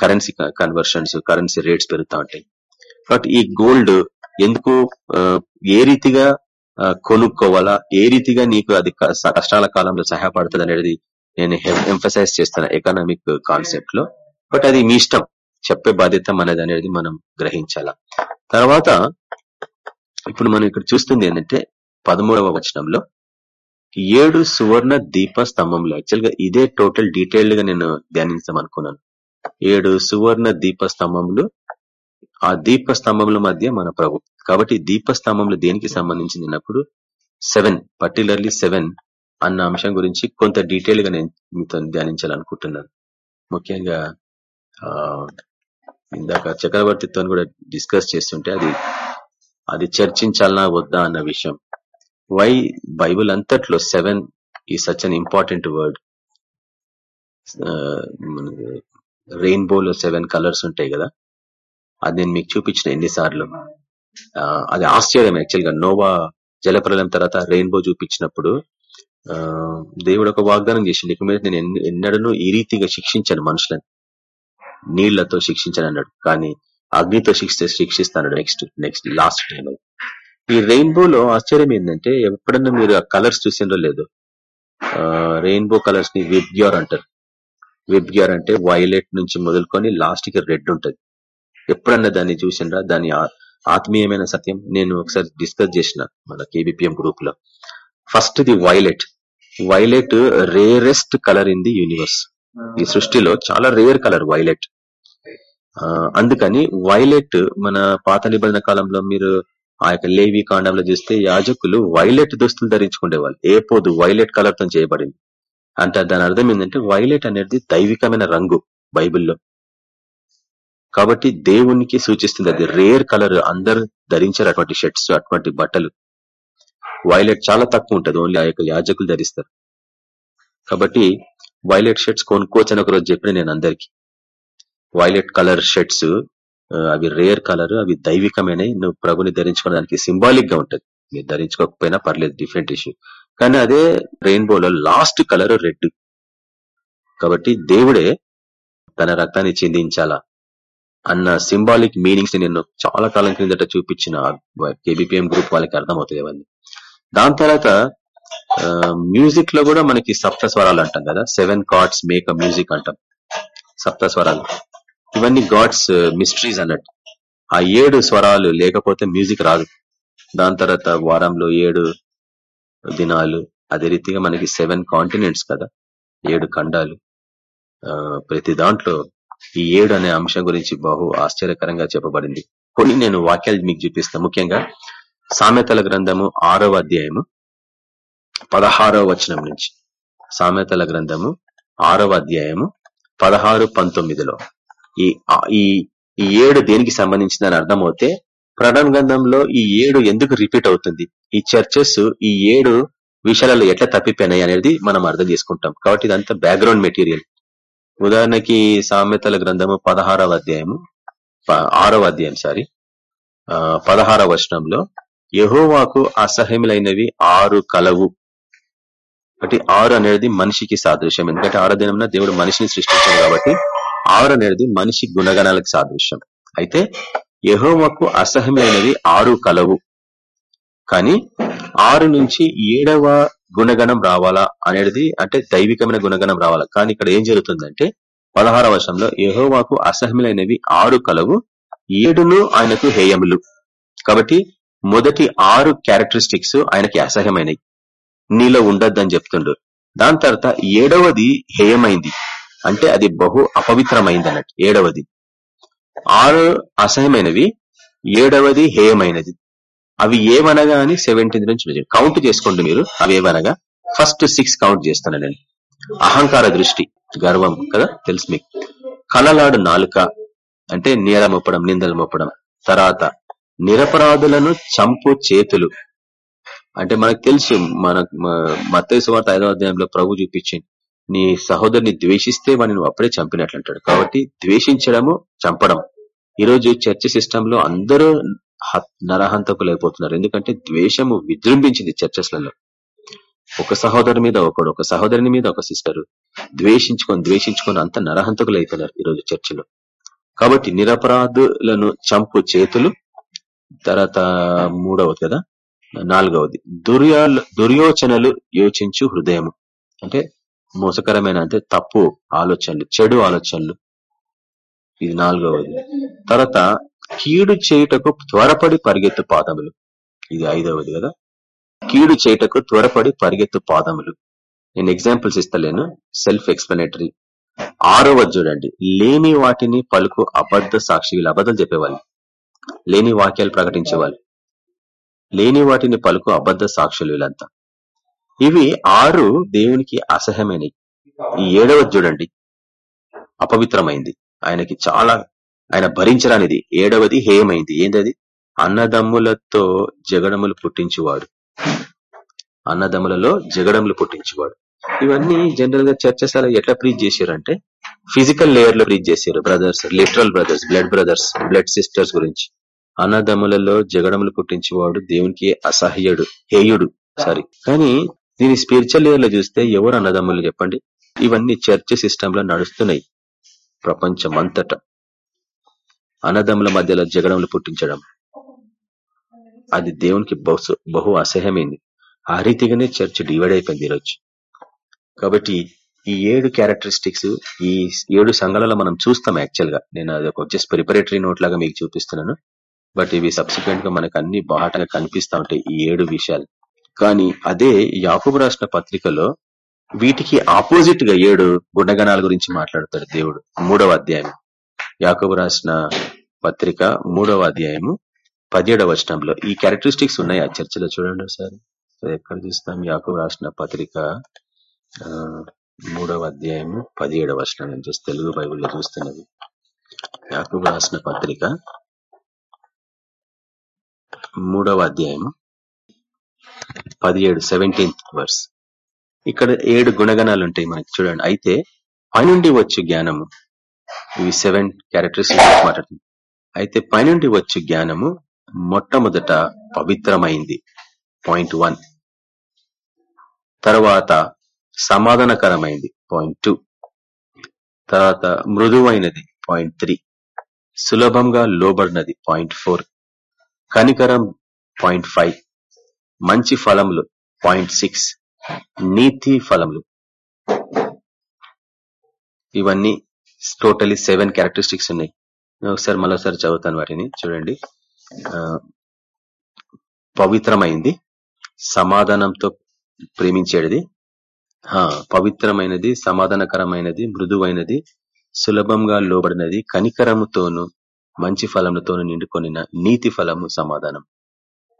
currency conversions currency rates పెరుగుతూ ఉంటాయి. కాబట్టి ఈ గోల్డ్ ఎందుకు ఏ రీతిగా కొనుక్కోవాలా? ఏ రీతిగా నీకు అది కష్టాల కాలంలో సహాయపడుతుంది అనేది నేను ఎంఫసైజ్ చేస్తాను ఎకనామిక్ కాన్సెప్ట్లో బట్ అది మీ ఇష్టం. చెప్పే బాధ్యత మనది అనేది మనం గ్రహించాలా? తర్వాత ఇప్పుడు మనం ఇక్కడ చూస్తుంది ఏంటంటే పదమూడవ వచనంలో ఏడు సువర్ణ దీప స్తంభంలో యాక్చువల్గా ఇదే టోటల్ డీటెయిల్డ్గా నేను ధ్యానించాం అనుకున్నాను. ఏడు సువర్ణ దీప స్తంభములు. ఆ దీప స్తంభముల మధ్య మన ప్రభు కాబట్టి దీపస్తంభంలో దేనికి సంబంధించింది అన్నప్పుడు సెవెన్ పర్టికులర్లీ సెవెన్ అన్న అంశం గురించి కొంత డీటెయిల్గా నేను మీతో ధ్యానించాలనుకుంటున్నాను. ముఖ్యంగా ఆ ఇందాక చక్రవర్తితో కూడా డిస్కస్ చేస్తుంటే అది అది చర్చించాలనా వద్దా అన్న విషయం. వై బైబుల్ అంతట్లో సెవెన్ ఈ సచ్ అన్ ఇంపార్టెంట్ వర్డ్. రెయిన్బోలో సెవెన్ కలర్స్ ఉంటాయి కదా? అది నేను మీకు చూపించిన ఎన్నిసార్లు. అది ఆశ్చర్యం యాక్చువల్గా నోవా జలప్రలయం తర్వాత రెయిన్బో చూపించినప్పుడు ఆ, దేవుడు ఒక వాగ్దానం చేసిండు ఇక మీద నేను ఎన్ని- ఎన్నడూ ఈ రీతిగా శిక్షించాను మనుషులని. నీళ్ళతో శిక్షించాను అన్నాడు. కానీ అగ్నితో శిక్షిస్తే శిక్షిస్తాడు నెక్స్ట్ నెక్స్ట్ లాస్ట్ టైం ఈ రెయిన్బోలో ఆశ్చర్యం ఏంటంటే ఎప్పుడన్నా మీరు ఆ కలర్స్ చూసిండ్రో లేదు రెయిన్బో కలర్స్ని విబ్గ్యూర్ అంటారు. విబ్గ్యూర్ అంటే వైలెట్ నుంచి మొదలుకొని లాస్ట్కి రెడ్ ఉంటది. ఎప్పుడన్నా దాన్ని చూసిండ్రా? దాని ఆత్మీయమైన సత్యం నేను ఒకసారి డిస్కస్ చేసిన మన కేబిపిఎం గ్రూప్లో. First the violet violet rarest colour in the universe ఈ సృష్టిలో చాలా రేర్ కలర్ వైలెట్ అందుకని వైలెట్ మన పాత నిబంధన కాలంలో మీరు ఆ యొక్క లేవి కాండంలో చూస్తే యాజకులు వైలెట్ దుస్తులు ధరించుకునేవాళ్ళు ఏ పోదు వైలెట్ కలర్తో చేయబడింది. అంటే దాని అర్థం ఏంటంటే వైలెట్ అనేది దైవికమైన రంగు బైబిల్లో. కాబట్టి దేవునికి సూచిస్తుంది అది రేర్ కలర్ అందరు ధరించారు అటువంటి షర్ట్స్ అటువంటి బట్టలు. వైలెట్ చాలా తక్కువ ఉంటుంది ఓన్లీ ఆ యొక్క యాజకులు ధరిస్తారు. కాబట్టి వైలెట్ షర్ట్స్ కొనుక్కోవచ్చు అని ఒకరోజు చెప్పిన నేను అందరికి. వైలెట్ కలర్ షర్ట్స్ అవి రేర్ కలర్ అవి దైవికమైన నువ్వు ప్రభుని ధరించుకోవడానికి సింబాలిక్గా ఉంటుంది. మీరు ధరించుకోకపోయినా పర్లేదు డిఫరెంట్ ఇష్యూ కానీ అదే రెయిన్బోలో లాస్ట్ కలర్ రెడ్ కాబట్టి దేవుడే తన రక్తాన్ని చిందించాలా? అన్న సింబాలిక్ మీనింగ్స్ నేను చాలా కాలం క్రిందట చూపించిన కేబిపిఎం గ్రూప్ వాళ్ళకి అర్థమవుతాయి అవన్నీ దాని తర్వాత మ్యూజిక్లో కూడా మనకి సప్త స్వరాలు అంటాం కదా. Seven chords make a music అంటాం. సప్త స్వరాలు ఇవన్నీ గాడ్స్ మిస్టరీస్ uh, అన్నట్టు. ఆ ఏడు స్వరాలు లేకపోతే మ్యూజిక్ రాదు. దాని తర్వాత వారంలో ఏడు దినాలు. అదే రీతిగా మనకి సెవెన్ కాంటినెంట్స్ కదా. ఏడు ఖండాలు. ఆ, ప్రతి దాంట్లో ఈ ఏడు అనే అంశం గురించి బహు ఆశ్చర్యకరంగా చెప్పబడింది. కొన్ని నేను వాక్యాలు మీకు చూపిస్తాను ముఖ్యంగా సామెతల గ్రంథము ఆరవ అధ్యాయము పదహారవ వచనం నుంచి. సామెతల గ్రంథము ఆరవ అధ్యాయము పదహారు పంతొమ్మిదిలో. ఈ ఈ ఈ ఏడు దేనికి సంబంధించిందని అర్థమవుతే ప్రణం గ్రంథంలో ఈ ఏడు ఎందుకు రిపీట్ అవుతుంది? ఈ చర్చెస్ ఈ ఏడు విషయాలలో ఎట్లా తప్పిపోయినాయి అనేది మనం అర్థం చేసుకుంటాం. కాబట్టి ఇదంతా బ్యాక్గ్రౌండ్ మెటీరియల్. ఉదాహరణకి సామెతల గ్రంథము పదహారవ అధ్యాయము ప- ఆరవ అధ్యాయం సారీ ఆ, పదహారవ వచనంలో యహోవాకు అసహ్యములైనవి ఆరు కలవు. కాబట్టి ఆరు అనేది మనిషికి సాదృశ్యం. ఎందుకంటే ఆరో దినంలో దేవుడు మనిషిని సృష్టించాడు కాబట్టి ఆరు అనేది మనిషి గుణగణాలకు సాదృశ్యం. అయితే యహోవకు అసహ్యమైనవి ఆరు కలవు. కానీ ఆరు నుంచి ఏడవ గుణగణం రావాలా అనేది అంటే దైవికమైన గుణగణం రావాలా. కానీ ఇక్కడ ఏం జరుగుతుందంటే పదహార వర్షంలో యహోవాకు అసహ్యమైనవి ఆరు కలవు ఏడును ఆయనకు హేయములు. కాబట్టి మొదటి ఆరు క్యారెక్టరిస్టిక్స్ ఆయనకి అసహ్యమైనవి. నీలో ఉండొద్దని చెప్తుండు. దాని తర్వాత ఏడవది హేయమైంది. అంటే అది బహు అపవిత్రమైంది అన్నట్టు. ఏడవది. ఆరు అసహ్యమైనవి ఏడవది హేయమైనది. అవి ఏమనగా అని సెవెంటీన్త్ నుంచి కౌంట్ చేసుకోండి మీరు. అవి ఏమనగా? ఫస్ట్ సిక్స్ కౌంట్ చేస్తాను నేను. అహంకార దృష్టి గర్వం కదా? తెలుసు మీకు. కలలాడు నాలుక అంటే నేర మొప్పడం నిందలు మొప్పడం తర్వాత నిరపరాధులను చంపు చేతులు. అంటే మనకు తెలుసు మన మత్తయి వార్త ఐదవ అధ్యాయంలో ప్రభు చూపించింది. నీ సహోదరుని ద్వేషిస్తే వాడిని అప్పుడే చంపినట్లు అంటాడు కాబట్టి ద్వేషించడము చంపడం. ఈరోజు చర్చ సిస్టమ్లో అందరూ నరహంతకులు అయిపోతున్నారు ఎందుకంటే ద్వేషము విజృంభించింది చర్చస్లలో. ఒక సహోదరు మీద ఒకడు ఒక సహోదరుని మీద ఒక సిస్టరు ద్వేషించుకొని ద్వేషించుకొని అంత నరహంతకులు అయిపోయినారు ఈరోజు చర్చిలో. కాబట్టి నిరపరాధులను చంపు చేతులు తర్వాత మూడవది కదా? నాలుగవది. దుర్యా దుర్యోచనలు యోచించు హృదయము. అంటే మోసకరమైన అంటే తప్పు ఆలోచనలు చెడు ఆలోచనలు. ఇది నాలుగవది. తర్వాత కీడు చేయుటకు త్వరపడి పరిగెత్తు పాదములు. ఇది ఐదవది కదా? కీడు చేయుటకు త్వరపడి పరిగెత్తు పాదములు. నేను ఎగ్జాంపుల్స్ ఇస్తలేను. సెల్ఫ్ ఎక్స్ప్లెనేటరీ ఆరోవది చూడండి. లేని వాటిని పలుకు అబద్ధ సాక్షి వీళ్ళు అబద్ధాలు చెప్పేవాళ్ళు. లేని వాక్యాలు ప్రకటించేవాళ్ళు. లేని వాటిని పలుకు అబద్ధ సాక్షులు వీళ్ళంతా. ఇవి ఆరు దేవునికి అసహ్యమైనవి. ఈ ఏడవది చూడండి. అపవిత్రమైంది. ఆయనకి చాలా ఆయన భరించరానిది. ఏడవది హేయమైంది. ఏంటది అన్నదమ్ములతో జగడములు పుట్టించువాడు. అన్నదమ్ములలో జగడములు పుట్టించువాడు. ఇవన్నీ జనరల్గా చర్చశాల ఎట్లా ప్రీచ్ చేశారంటే ఫిజికల్ లేయర్లో ప్రీచ్ చేశారు brothers literal brothers blood brothers blood sisters గురించి. అన్నదమ్ములలో జగడములు పుట్టించేవాడు దేవునికి అసహ్యుడు హేయుడు సారీ. కానీ దీని స్పిరిచువల్ లేయర్లో చూస్తే ఎవరు అన్నదమ్ములు చెప్పండి? ఇవన్నీ చర్చ్ సిస్టమ్లో నడుస్తున్నాయి. ప్రపంచం అంతటా అన్నదమ్ముల మధ్యలో జగడములు పుట్టించడం. అది దేవునికి బహు బహు అసహ్యమైంది. ఆ రీతిగానే చర్చ్ డివైడ్ అయిపోయింది ఈరోజు. కాబట్టి ఈ ఏడు క్యారెక్టరిస్టిక్స్ ఈ ఏడు సంఘాలలో మనం చూస్తాం యాక్చువల్గా నేను అది ఒక జస్ట్ ప్రిపరేటరీ నోట్ లాగా మీకు చూపిస్తున్నాను. బట్ ఇవి సబ్సిక్వెంట్గా మనకు అన్ని బాటగా కనిపిస్తా ఉంటాయి ఈ ఏడు విషయాలు. కానీ అదే యాకూబు రాసిన పత్రికలో వీటికి ఆపోజిట్గా ఏడు గుణగణాల గురించి మాట్లాడతాడు దేవుడు. మూడవ అధ్యాయం. యాకూబు రాసిన పత్రిక మూడవ అధ్యాయము పదిహేడవ వచనంలో. ఈ క్యారెక్టరిస్టిక్స్ ఉన్నాయి. ఆ చర్చలో చూడండి ఒకసారి. ఎక్కడ చూస్తాం? యాకు రాసిన పత్రిక మూడవ అధ్యాయము పదిహేడవ వచనం. నేను చూస్తే తెలుగు బైబిల్లో చూస్తున్నది. యాకు రాసిన పత్రిక మూడవ అధ్యాయము పదిహేడు సెవెంటీన్త్ వర్స్ ఇక్కడ ఏడు గుణగణాలు ఉంటాయి మనకి చూడండి. అయితే పైనుండి వచ్చు జ్ఞానము. ఇవి సెవెన్ క్యారెక్టరిస్టిక్స్ మాట్లాడుతుంది. అయితే పైనుండి వచ్చే జ్ఞానము మొట్టమొదట పవిత్రమైంది. Point one. తర్వాత సమాధానకరమైంది. Point two. తర్వాత మృదువైనది. Point three. సులభంగా లోబడినది. Point four. కనికరం. Point five. మంచి ఫలములు. Point six. నీతి ఫలములు. ఇవన్నీ టోటలీ సెవెన్ క్యారెక్టరిస్టిక్స్ ఉన్నాయి. ఒకసారి మరోసారి చదువుతాను వాటిని. చూడండి. పవిత్రమైంది. సమాధానంతో ప్రేమించేది. ఆ, పవిత్రమైనది సమాధానకరమైనది మృదువైనది సులభంగా లోబడినది కనికరముతోను మంచి ఫలములతోను నిండుకొనిన నీతి ఫలము సమాధానం.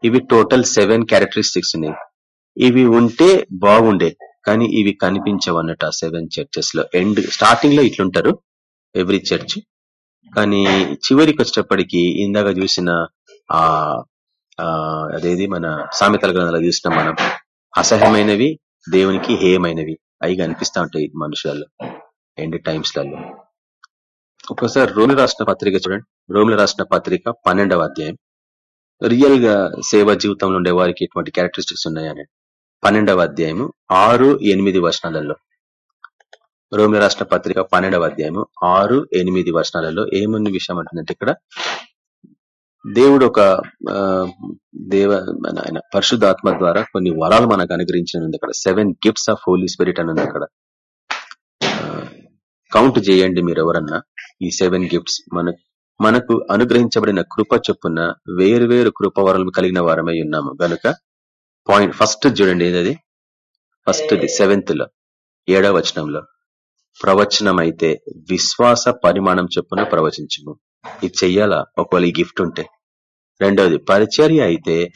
ఇవి టోటల్ సెవెన్ క్యారెక్టరిస్టిక్స్ ఉన్నాయి. ఇవి ఉంటే బాగుండే కానీ ఇవి కనిపించవన్నట్టు ఆ సెవెన్ చర్చెస్లో ఎండ్ స్టార్టింగ్లో ఇట్లుంటారు. Every church. కానీ చివరికి వచ్చేటప్పటికి ఇందాక చూసిన ఆ ఆ, అదేది మన సామెతల గ్రంథాలు చూసిన మనం అసహ్యమైనవి దేవునికి హేయమైనవి. అవి కనిపిస్తూ ఉంటాయి మనుషులలో ఎండ్ టైమ్స్లలో ఒక్కోసారి రోమిల రాసిన పత్రిక చూడండి. రోమిల రాసిన పత్రిక పన్నెండవ అధ్యాయం. రియల్గా సేవ జీవితంలో ఉండే వారికి ఎటువంటి క్యారెక్టరిస్టిక్స్ ఉన్నాయని పన్నెండవ అధ్యాయము ఆరు ఎనిమిది వచనాలలో. రోమిల రాష్ట్ర పత్రిక పన్నెండవ అధ్యాయము ఆరు ఎనిమిది వర్షాలలో ఏమున్న విషయం అంటుందంటే ఇక్కడ? దేవుడు ఒక దేవ మన ఆయన పరిశుద్ధాత్మ ద్వారా కొన్ని వరాలు మనకు అనుగ్రహించిన అక్కడ seven gifts of Holy Spirit అని ఉంది అక్కడ కౌంట్ చేయండి మీరు ఎవరన్నా ఈ సెవెన్ గిఫ్ట్స్ మన మనకు అనుగ్రహించబడిన కృప చొప్పున వేరు వేరు కృప వరాలు కలిగిన వారమై ఉన్నాము. కనుక పాయింట్ ఫస్ట్ చూడండి ఏదది? ఫస్ట్ సెవెంత్లో ఏడవ వచనంలో. ప్రవచనం అయితే విశ్వాస పరిమాణం చొప్పున ప్రవచించము. ఇది చెయ్యాలా? ఒకవేళ ఈ గిఫ్ట్ ఉంటే. రెండవది పరిచర్య అయితే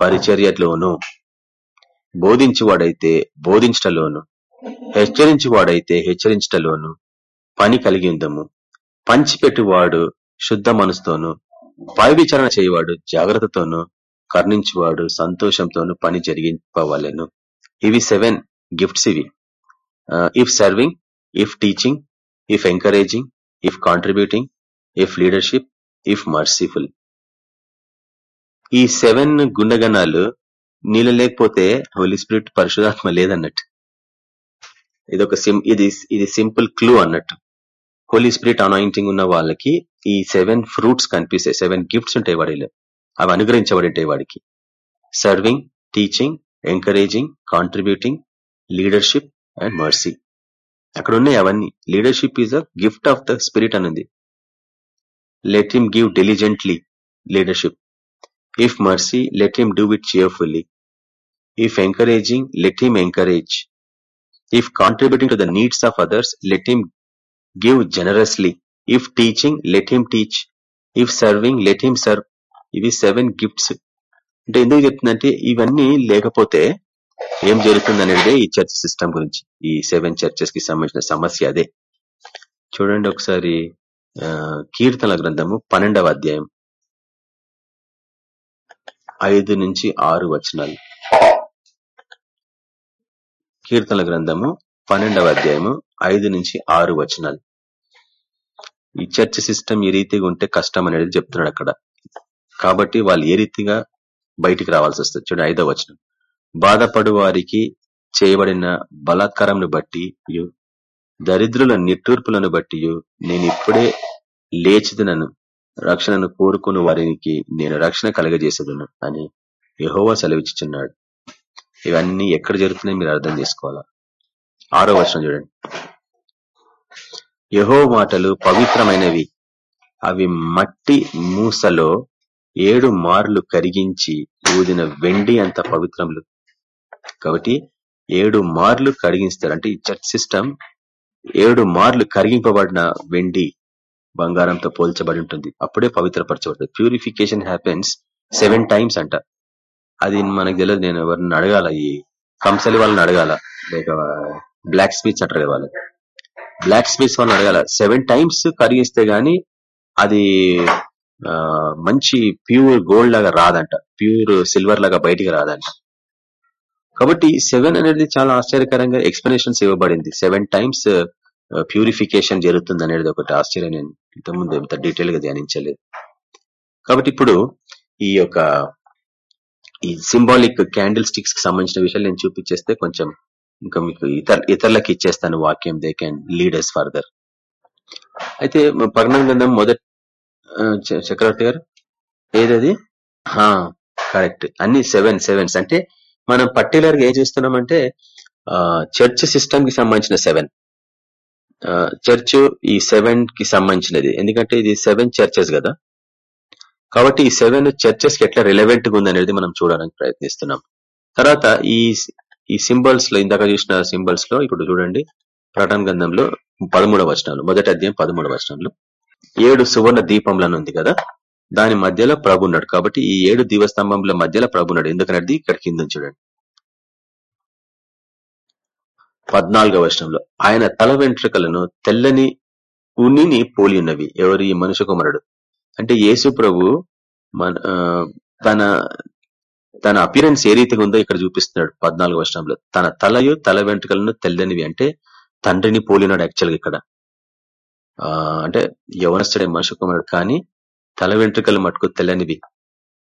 పరిచర్యలోను బోధించేవాడైతే బోధించటలోను హెచ్చరించేవాడైతే హెచ్చరించటలోను పని కలిగి ఉందము. పంచిపెట్టువాడు శుద్ధ మనసుతోను పై విచారణ చేయవాడు జాగ్రత్తతోను కర్ణించువాడు సంతోషంతోను పని జరిగింపవలెను. ఇవి సెవెన్ గిఫ్ట్స్ ఇవి. Uh, if serving if teaching if encouraging if contributing if leadership if merciful ఈ సెవెన్ గుండగణాలు నీళ్ళు లేకపోతే హోలీ స్పిరిట్ పరిశుధాత్మ లేదన్నట్టు. ఇది ఒక సిం ఇది ఇది సింపుల్ క్లూ అన్నట్టు. హోలీ స్పిరిట్ అనాయింటింగ్ ఉన్న వాళ్ళకి ఈ సెవెన్ ఫ్రూట్స్ కనిపిస్తాయి. సెవెన్ గిఫ్ట్స్ ఉంటాయి వాడిలో. అవి అనుగ్రహించబడి ఉంటాయి వాడికి. Serving teaching encouraging contributing leadership and mercy అక్కడ ఉన్నాయి అవన్నీ. Leadership is a gift of the spirit అనేది let him give diligently leadership if mercy let him do it cheerfully if encouraging let him encourage if contributing to the needs of others let him give generously if teaching let him teach if serving let him serve ఇవి seven gifts అంటే ఎందుకు చెప్తుందంటే ఇవన్నీ లేకపోతే ఏం జరుగుతుంది అనేది ఈ చర్చ్ సిస్టమ్ గురించి. ఈ సెవెన్ చర్చెస్కి సంబంధించిన సమస్య అదే. చూడండి ఒకసారి ఆ, గ్రంథము పన్నెండవ అధ్యాయం. ఐదు నుంచి ఆరు వచనాలు. కీర్తన గ్రంథము పన్నెండవ అధ్యాయము ఐదు నుంచి ఆరు వచనాలు. ఈ చర్చ్ సిస్టమ్ ఈ రీతిగా ఉంటే కష్టం అనేది చెప్తున్నాడు అక్కడ. కాబట్టి వాళ్ళు ఏ రీతిగా బయటికి రావాల్సి వస్తుంది? చూడండి ఐదో వచనం. బాధపడు వారికి చేయబడిన బలాత్కారంను బట్టి దరిద్రుల నిట్టూర్పులను బట్టి నేను ఇప్పుడే లేచిదనను రక్షణను కోరుకుని వారికి నేను రక్షణ కలగజేసేదను అని యహోవా సెలవిచ్చుచున్నాడు. ఇవన్నీ ఎక్కడ జరుగుతున్నాయి మీరు అర్థం చేసుకోవాలా? ఆరో వచనం చూడండి. యహో మాటలు పవిత్రమైనవి. అవి మట్టి మూసలో ఏడు మార్లు కరిగించి ఊదిన వెండి అంత పవిత్రములు. కాబట్టి ఏడు మార్లు కరిగిస్తారు అంటే ఈ చర్చ్ సిస్టమ్ ఏడు మార్లు కరిగింపబడిన వెండి బంగారంతో పోల్చబడి ఉంటుంది. అప్పుడే పవిత్రపరచబడుతుంది. ప్యూరిఫికేషన్ హ్యాపెన్స్ సెవెన్ టైమ్స్ అంట. అది మనకు తెలియదు. నేను ఎవరిని అడగాల? ఈ కంసలి వాళ్ళని అడగాల? లేక బ్లాక్ స్మిత్స్ అంటారు వాళ్ళు. బ్లాక్ స్మిత్స్ వాళ్ళని అడగాల? సెవెన్ టైమ్స్ కరిగిస్తే గానీ అది మంచి ప్యూర్ గోల్డ్ లాగా రాదంట. ప్యూర్ సిల్వర్ లాగా బయటికి రాదంట. కాబట్టి సెవెన్ అనేది చాలా ఆశ్చర్యకరంగా ఎక్స్ప్లెనేషన్స్ ఇవ్వబడింది. సెవెన్ టైమ్స్ uh, ప్యూరిఫికేషన్ జరుగుతుంది అనేది ఒకటి ఆశ్చర్యం. నేను ఇంతకుముందు ఎంత డీటెయిల్గా ధ్యానించలేదు. కాబట్టి ఇప్పుడు ఈ యొక్క ఈ సింబాలిక్ క్యాండిల్ స్టిక్స్కి సంబంధించిన విషయాలు నేను చూపించేస్తే కొంచెం ఇంకా మీకు ఇతర ఇతరులకు ఇచ్చేస్తాను వాక్యం. దే క్యాన్ లీడర్స్ ఫర్దర్ అయితే పర్ణం గంధం మొదటి చక్రవర్తి గారు? ఏదది? కరెక్ట్. అన్ని సెవెన్ సెవెన్స్. అంటే మనం పర్టికులర్గా ఏం చూస్తున్నామంటే చర్చ్ సిస్టమ్కి సంబంధించిన సెవెన్ చర్చ్ ఈ సెవెన్కి సంబంధించినది. ఎందుకంటే ఇది సెవెన్ చర్చెస్ కదా. కాబట్టి ఈ సెవెన్ చర్చెస్కి ఎట్లా రిలవెంట్గా ఉందనేది మనం చూడడానికి ప్రయత్నిస్తున్నాం. తర్వాత ఈ ఈ సింబల్స్లో ఇందాక చూసిన సింబల్స్లో ఇప్పుడు చూడండి ప్రటన గంధంలో పదమూడవ వచనంలో మొదటి అధ్యాయం పదమూడవ వచనంలో. ఏడు సువర్ణ దీపంలను ఉంది కదా. దాని మధ్యలో ప్రభు ఉన్నాడు. కాబట్టి ఈ ఏడు దీవస్తంభంల మధ్యలో ప్రభు ఉన్నాడు. ఎందుకనేది ఇక్కడ కింద చూడండి పద్నాలుగవ వర్షంలో ఆయన తల వెంట్రుకలను తెల్లని ఉనిని పోలి ఉన్నవి. ఎవరు? ఈ మనుషు కుమారుడు. అంటే యేసు ప్రభు మన ఆ, తన తన అపిరెన్స్ ఏ రీతిగా ఉందో ఇక్కడ చూపిస్తున్నాడు పద్నాలుగు వర్షంలో తన తలయు తల వెంట్రుకలను తెల్లనివి అంటే తండ్రిని పోలినాడు యాక్చువల్గా ఇక్కడ. ఆ అంటే యవనస్తుడే మనుషు కుమారుడు. కానీ తల వెంట్రుకలు మటుకు తెల్లనివి.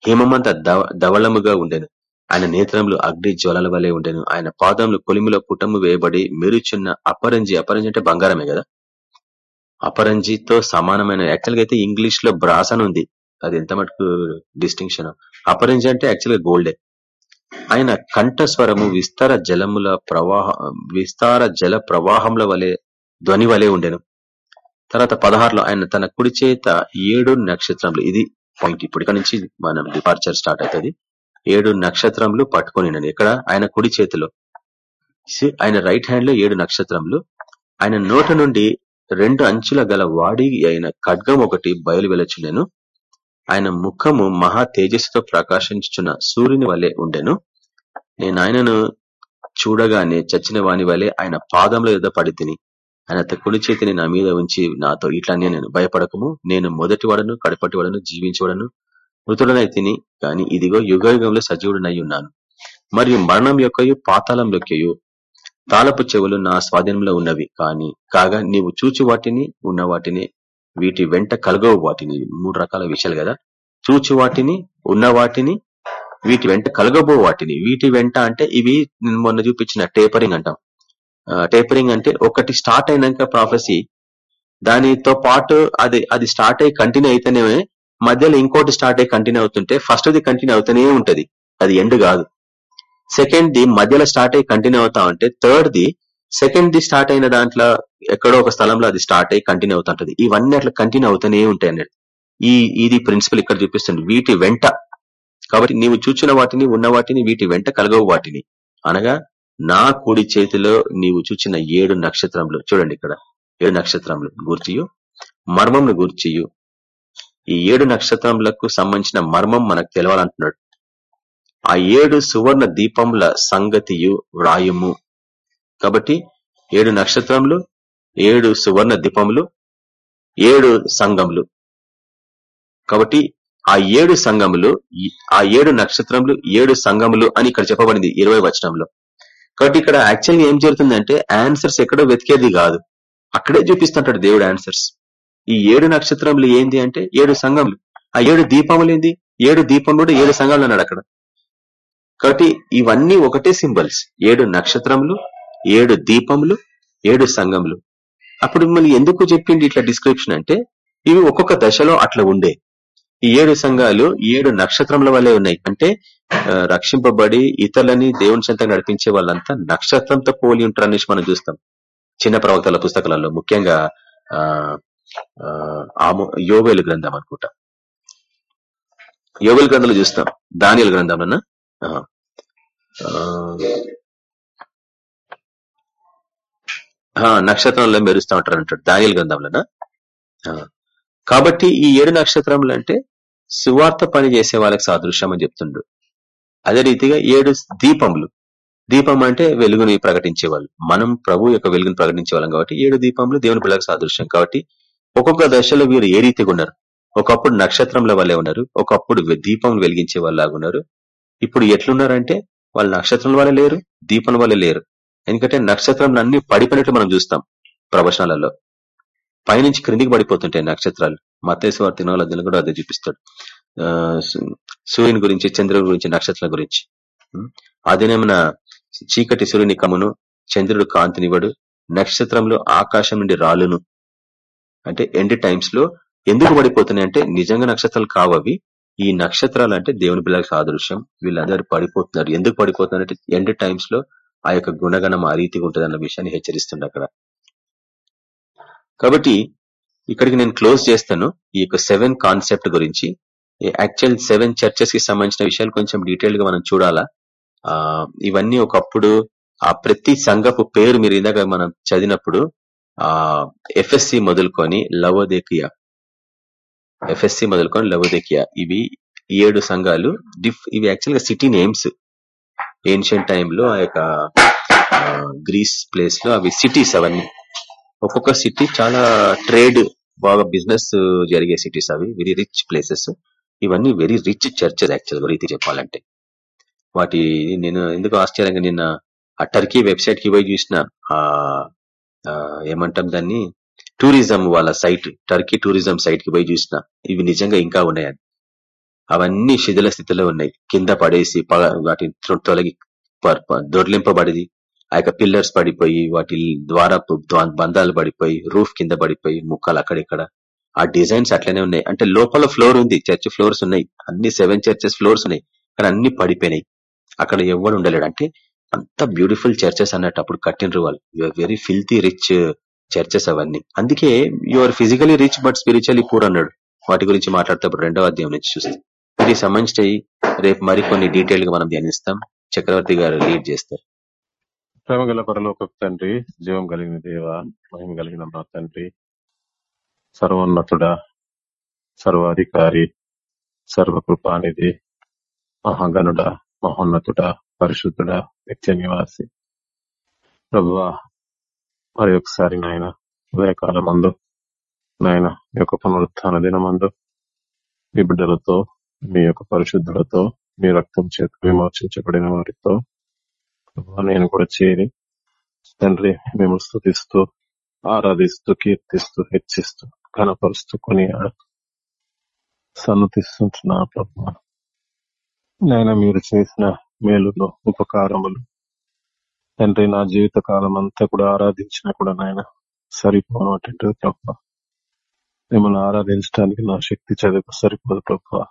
హిమమంత దవ- ధవళముగా ఉండెను. ఆయన నేత్రములు అగ్ని జ్వలల వలె ఉండెను. ఆయన పాదములు కొలిమిలో పుటము వేయబడి మెరుచున్న అపరంజి అపరంజి అంటే బంగారమే కదా? అపరంజితో సమానమైన యాక్చువల్గా అయితే ఇంగ్లీష్లో బ్రాస్ అని ఉంది. అది ఎంత మటుకు డిస్టింక్షన్ అపరంజి అంటే యాక్చువల్గా గోల్డే ఆయన కంఠస్వరము విస్తార జలముల ప్రవాహ విస్తార జల ప్రవాహముల వలె ధ్వని వలె ఉండెను. తర్వాత పదహారులో ఆయన తన కుడి చేత ఏడు నక్షత్రములు ఇది పాయింట్ ఇప్పుడు నుంచి మనం డిపార్చర్ స్టార్ట్ అవుతుంది. ఏడు నక్షత్రములు పట్టుకొని ఎక్కడ? ఆయన కుడి చేతిలో. ఆయన రైట్ హ్యాండ్లో ఏడు నక్షత్రములు. ఆయన నోట నుండి రెండు అంచుల గల వాడి అయిన ఖడ్గం ఒకటి బయలు వెళ్ళచుండెను ఆయన ముఖము మహా తేజస్సుతో ప్రకాశించుచున్న సూర్యుని వలె ఉండెను. నేను ఆయనను చూడగానే చచ్చిన వాని వలె ఆయన పాదంలో ఎదుట పడి తిని ఆయన తన కుడి చేతిని నా మీద ఉంచి నాతో ఇట్లానే నేను భయపడకము. నేను మొదటి వాడను కడపటి వాడను జీవించవడను మృతుడనై తిని కానీ ఇదిగో యుగ యుగంలో సజీవుడనై ఉన్నాను. మరియు మరణం యొక్కయు పాతాళం యొక్కయు తాళపు చెవులు నా స్వాధీనంలో ఉన్నవి. కానీ కాగా నీవు చూచి వాటిని ఉన్న వాటిని వీటి వెంట కలగవు వాటిని. మూడు రకాల విషయాలు కదా. చూచి వాటిని ఉన్న వాటిని వీటి వెంట కలగబో వాటిని. వీటి వెంట అంటే ఇవి మొన్న చూపించిన టేపరింగ్ అంటాం. టేపరింగ్ అంటే ఒకటి స్టార్ట్ అయినాక ప్రాఫెసీ దానితో పాటు అది అది స్టార్ట్ అయ్యి కంటిన్యూ అయితేనే మధ్యలో ఇంకోటి స్టార్ట్ అయ్యి కంటిన్యూ అవుతుంటే ఫస్ట్ ది కంటిన్యూ అవుతూనే ఉంటది. అది ఎండ్ కాదు. సెకండ్ ది మధ్యలో స్టార్ట్ అయ్యి కంటిన్యూ అవుతా ఉంటే third the second the start అయిన దాంట్లో ఎక్కడో ఒక స్థలంలో అది స్టార్ట్ అయ్యి కంటిన్యూ అవుతుంటది ఇవన్నీ అట్లా కంటిన్యూ అవుతూనే ఉంటాయి అన్నట్టు. ఈ ఇది ప్రిన్సిపల్ ఇక్కడ చూపిస్తుంది. వీటి వెంట. కాబట్టి నీవు చూచిన వాటిని ఉన్న వాటిని వీటి వెంట కలగవు వాటిని. అనగా నా కుడి చేతిలో నీవు చూచిన ఏడు నక్షత్రములు. చూడండి ఇక్కడ. ఏడు నక్షత్రములు. గూర్చియు. మర్మంను గూర్చియు. ఈ ఏడు నక్షత్రములకు సంబంధించిన మర్మం మనకు తెలవాలంటున్నాడు. ఆ ఏడు సువర్ణ దీపముల సంగతియు వ్రాయుము. కాబట్టి ఏడు నక్షత్రములు ఏడు సువర్ణ దీపములు ఏడు సంఘములు కాబట్టి ఆ ఏడు సంఘములు ఆ ఏడు నక్షత్రములు ఏడు సంఘములు అని ఇక్కడ చెప్పబడింది ఇరవై వచనంలో కాబట్టి ఇక్కడ యాక్చువల్గా ఏం జరుగుతుందంటే ఆన్సర్స్ ఎక్కడో వెతికేది కాదు. అక్కడే చూపిస్తుంటాడు దేవుడు ఆన్సర్స్ ఈ ఏడు నక్షత్రములు ఏంది అంటే ఏడు సంఘములు. ఆ ఏడు దీపములు ఏంది? ఏడు దీపం కూడా ఏడు సంఘములు అన్నాడు అక్కడ. కాబట్టి ఇవన్నీ ఒకటే సింబల్స్. ఏడు నక్షత్రములు ఏడు దీపములు ఏడు సంఘములు. అప్పుడు మళ్ళీ ఎందుకు చెప్పింది ఇట్లా డిస్క్రిప్షన్ అంటే ఇవి ఒక్కొక్క దశలో అట్లా ఉండే. ఈ ఏడు సంఘాలు ఏడు నక్షత్రముల వల్లే ఉన్నాయి. అంటే రక్షింపబడి ఇతరులని దేవుని చెంత నడిపించే వాళ్ళంతా నక్షత్రంతో పోలి ఉంటారు అనేసి మనం చూస్తాం. చిన్న ప్రవక్తల పుస్తకాలలో ముఖ్యంగా ఆ యోవేలు గ్రంథం అనుకుంటా. యోగుల గ్రంథంలో చూస్తాం. దానియల గ్రంథంలో నక్షత్రంలో మెరుస్తూ ఉంటారు అంటాడు. దానియల గ్రంథంలోనా? కాబట్టి ఈ ఏడు నక్షత్రములు అంటే సువార్త పని చేసే వాళ్ళకి సాదృశ్యం అని చెప్తుండ్రు. అదే రీతిగా ఏడు దీపములు. దీపం అంటే వెలుగుని ప్రకటించే వాళ్ళు మనం ప్రభు యొక్క వెలుగుని ప్రకటించే వాళ్ళం కాబట్టి ఏడు దీపములు దేవుని పిల్లలకు సాదృశ్యం. కాబట్టి ఒక్కొక్క దశలో వీరు ఏ రీతిగా ఉన్నారు? ఒకప్పుడు నక్షత్రంల వల్లే ఉన్నారు. ఒకప్పుడు దీపం వెలిగించే వాళ్ళలాగా ఉన్నారు. ఇప్పుడు ఎట్లున్నారంటే వాళ్ళు నక్షత్రం వల్ల లేరు దీపం వల్ల లేరు. ఎందుకంటే నక్షత్రం అన్ని పడిపోయినట్టు మనం చూస్తాం. ప్రవచనాలలో పైనుంచి క్రిందికి పడిపోతుంటాయి నక్షత్రాలు. మతేశ్వర తినాలని కూడా అదే చూపిస్తాడు. సూర్యుని గురించి చంద్రుని గురించి నక్షత్రాల గురించి. అదేనేమన చీకటి సూర్యుని కమును చంద్రుడు కాంతినివ్వడు. నక్షత్రంలో ఆకాశం నుండి రాలును. అంటే ఎండ్ టైమ్స్లో ఎందుకు పడిపోతున్నాయి అంటే నిజంగా నక్షత్రాలు కావవి ఈ నక్షత్రాలు అంటే దేవుని పిల్లలకు సాదృశ్యం. వీళ్ళందరూ పడిపోతున్నారు. ఎందుకు పడిపోతున్నారు అంటే ఎండ్ టైమ్స్లో ఆ యొక్క గుణగణం ఆ రీతిగా ఉంటుంది అన్న విషయాన్ని హెచ్చరిస్తుంది అక్కడ. కాబట్టి ఇక్కడికి నేను క్లోజ్ చేస్తాను ఈ యొక్క సెవెన్ కాన్సెప్ట్ గురించి. యాక్చువల్ సెవెన్ చర్చెస్కి సంబంధించిన విషయాలు కొంచెం డీటెయిల్గా మనం చూడాలా? ఇవన్నీ ఒకప్పుడు ఆ ప్రతి సంఘపు పేరు మీరు ఇందాక మనం చదివినప్పుడు ఆ ఎఫ్ఎస్సి మొదలుకొని లవోదేకియా. ఎఫ్ఎస్సి మొదలుకొని లవోదేకియా. ఇవి ఏడు సంఘాలు. డిఫ్ ఇవి యాక్చువల్గా సిటీ నేమ్స్. ఏన్షియంట్ టైంలో ఆ యొక్క గ్రీస్ ప్లేస్లో అవి సిటీస్ అవన్నీ. ఒక్కొక్క సిటీ చాలా ట్రేడ్ బాగా బిజినెస్ జరిగే సిటీస్ అవి వెరీ రిచ్ ప్లేసెస్ ఇవన్నీ వెరీ రిచ్ చర్చెస్ యాక్చువల్ రీతి చెప్పాలంటే. వాటి నేను ఎందుకు ఆశ్చర్యంగా నిన్న ఆ టర్కీ వెబ్సైట్కి పోయి చూసిన ఏమంటాం దాన్ని? టూరిజం వాళ్ళ సైట్ టర్కీ టూరిజం సైట్కి పోయి చూసిన ఇవి నిజంగా ఇంకా ఉన్నాయని అవన్నీ శిథిల స్థితిలో ఉన్నాయి. కింద పడేసి వాటిని తొలగి దొర్లింపబడి ఆ యొక్క పిల్లర్స్ పడిపోయి వాటి ద్వారా బంధాలు పడిపోయి రూఫ్ కింద పడిపోయి ముక్కలు అక్కడిక్కడ. ఆ డిజైన్స్ అట్లనే ఉన్నాయి. అంటే లోపల ఫ్లోర్ ఉంది. చర్చ్ ఫ్లోర్స్ ఉన్నాయి. అన్ని సెవెన్ చర్చెస్ ఫ్లోర్స్ ఉన్నాయి. కానీ అన్ని పడిపోయినాయి. అక్కడ ఎవడు ఉండలేడు. అంటే అంత బ్యూటిఫుల్ చర్చెస్ అన్నట్టు అప్పుడు కట్టినరు వాళ్ళు. Your very filthy rich churches అవన్నీ. అందుకే your physically rich but spiritually poor అన్నాడు. వాటి గురించి మాట్లాడేటప్పుడు రెండవ అధ్యాయం నుంచి చూస్తే. వీటికి సంబంధించి రేపు మరికొన్ని డీటెయిల్గా మనం ధ్యానిస్తాం. చక్రవర్తి గారు లీడ్ చేస్తారు. ప్రేమ గల పరలోకపు తండ్రి జీవం కలిగిన దేవ మహిమ కలిగిన మా తండ్రి సర్వోన్నతుడ సర్వాధికారి సర్వకృపానిధి మహాగనుడ మహోన్నతుడ పరిశుద్ధుడ నిత్య నివాసి. ప్రభు మరి ఒకసారి నాయన ఉదయకాల మందు నాయన మీ యొక్క పునరుత్న దినమందు మీ బిడ్డలతో మీ యొక్క పరిశుద్ధులతో మీ రక్తం చేత విమర్శించబడిన వారితో నేను కూడా చేరి తండ్రి మేము స్థుతిస్తూ ఆరాధిస్తూ కీర్తిస్తూ హెచ్చిస్తూ కనపరుస్తూ కొని సన్నతిస్తుంటున్నా ప్రభు. నాయన మీరు చేసిన మేలులో ఉపకారములు తండ్రి నా జీవిత కాలం అంతా కూడా ఆరాధించినా కూడా నాయన సరిపోనటువంటిది అటువంటి ప్రభా. మిమ్మల్ని ఆరాధించడానికి నా శక్తి చదువు సరిపోదు ప్రభా.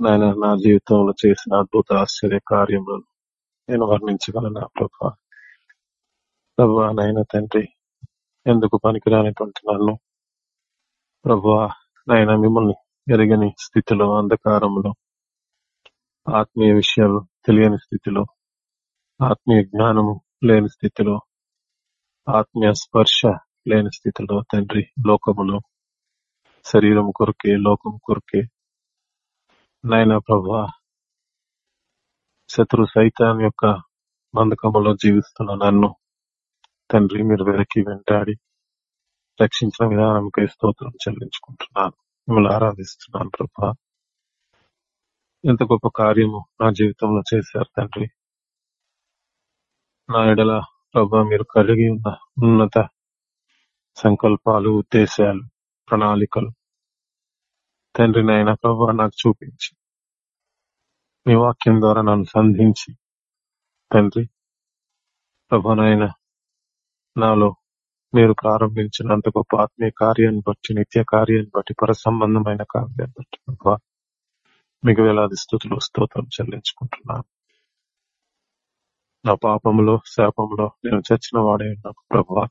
నాయన నా జీవితంలో చేసిన అద్భుత ఆశ్చర్య కార్యములను నేను వర్ణించగలను ప్రభా ప్రభా నాయన తండ్రి ఎందుకు పనికిరానిటువంటి నన్ను? ప్రభా నాయన మిమ్మల్ని ఎరగని స్థితిలో అంధకారంలో ఆత్మీయ విషయాలు తెలియని స్థితిలో ఆత్మీయ జ్ఞానము లేని స్థితిలో ఆత్మీయ స్పర్శ లేని స్థితిలో తండ్రి లోకములో శరీరం కొరకే లోకం కొరకే. నాయన ప్రభా శత్రు సైతాన్ యొక్క బంధకములో జీవిస్తున్న నన్ను. తండ్రి మీరు వెనక్కి వెంటాడి రక్షించిన విధానంకై స్తోత్రం చెల్లించుకుంటున్నాను. మిమ్మల్ని ఆరాధిస్తున్నాను ప్రభా. ఎంత గొప్ప కార్యము నా జీవితంలో చేశారు తండ్రి. నా ఎడల ప్రభా మీరు కలిగి ఉన్న ఉన్నత సంకల్పాలు ఉద్దేశాలు ప్రణాళికలు. తండ్రి నాయన ప్రభా నాకు చూపించి మీ వాక్యం ద్వారా నన్ను సంధించి తండ్రి ప్రభునైన నాలో మీరు ప్రారంభించిన అంత గొప్ప ఆత్మీయ కార్యాన్ని బట్టి నిత్య కార్యాన్ని బట్టి పర సంబంధమైన కార్యాన్ని బట్టి ప్రభా మీకు వేలాది స్థుతులు స్తోత్రం చెల్లించుకుంటున్నాను. నా పాపంలో శాపంలో నేను చచ్చిన వాడే నాకు ప్రభా.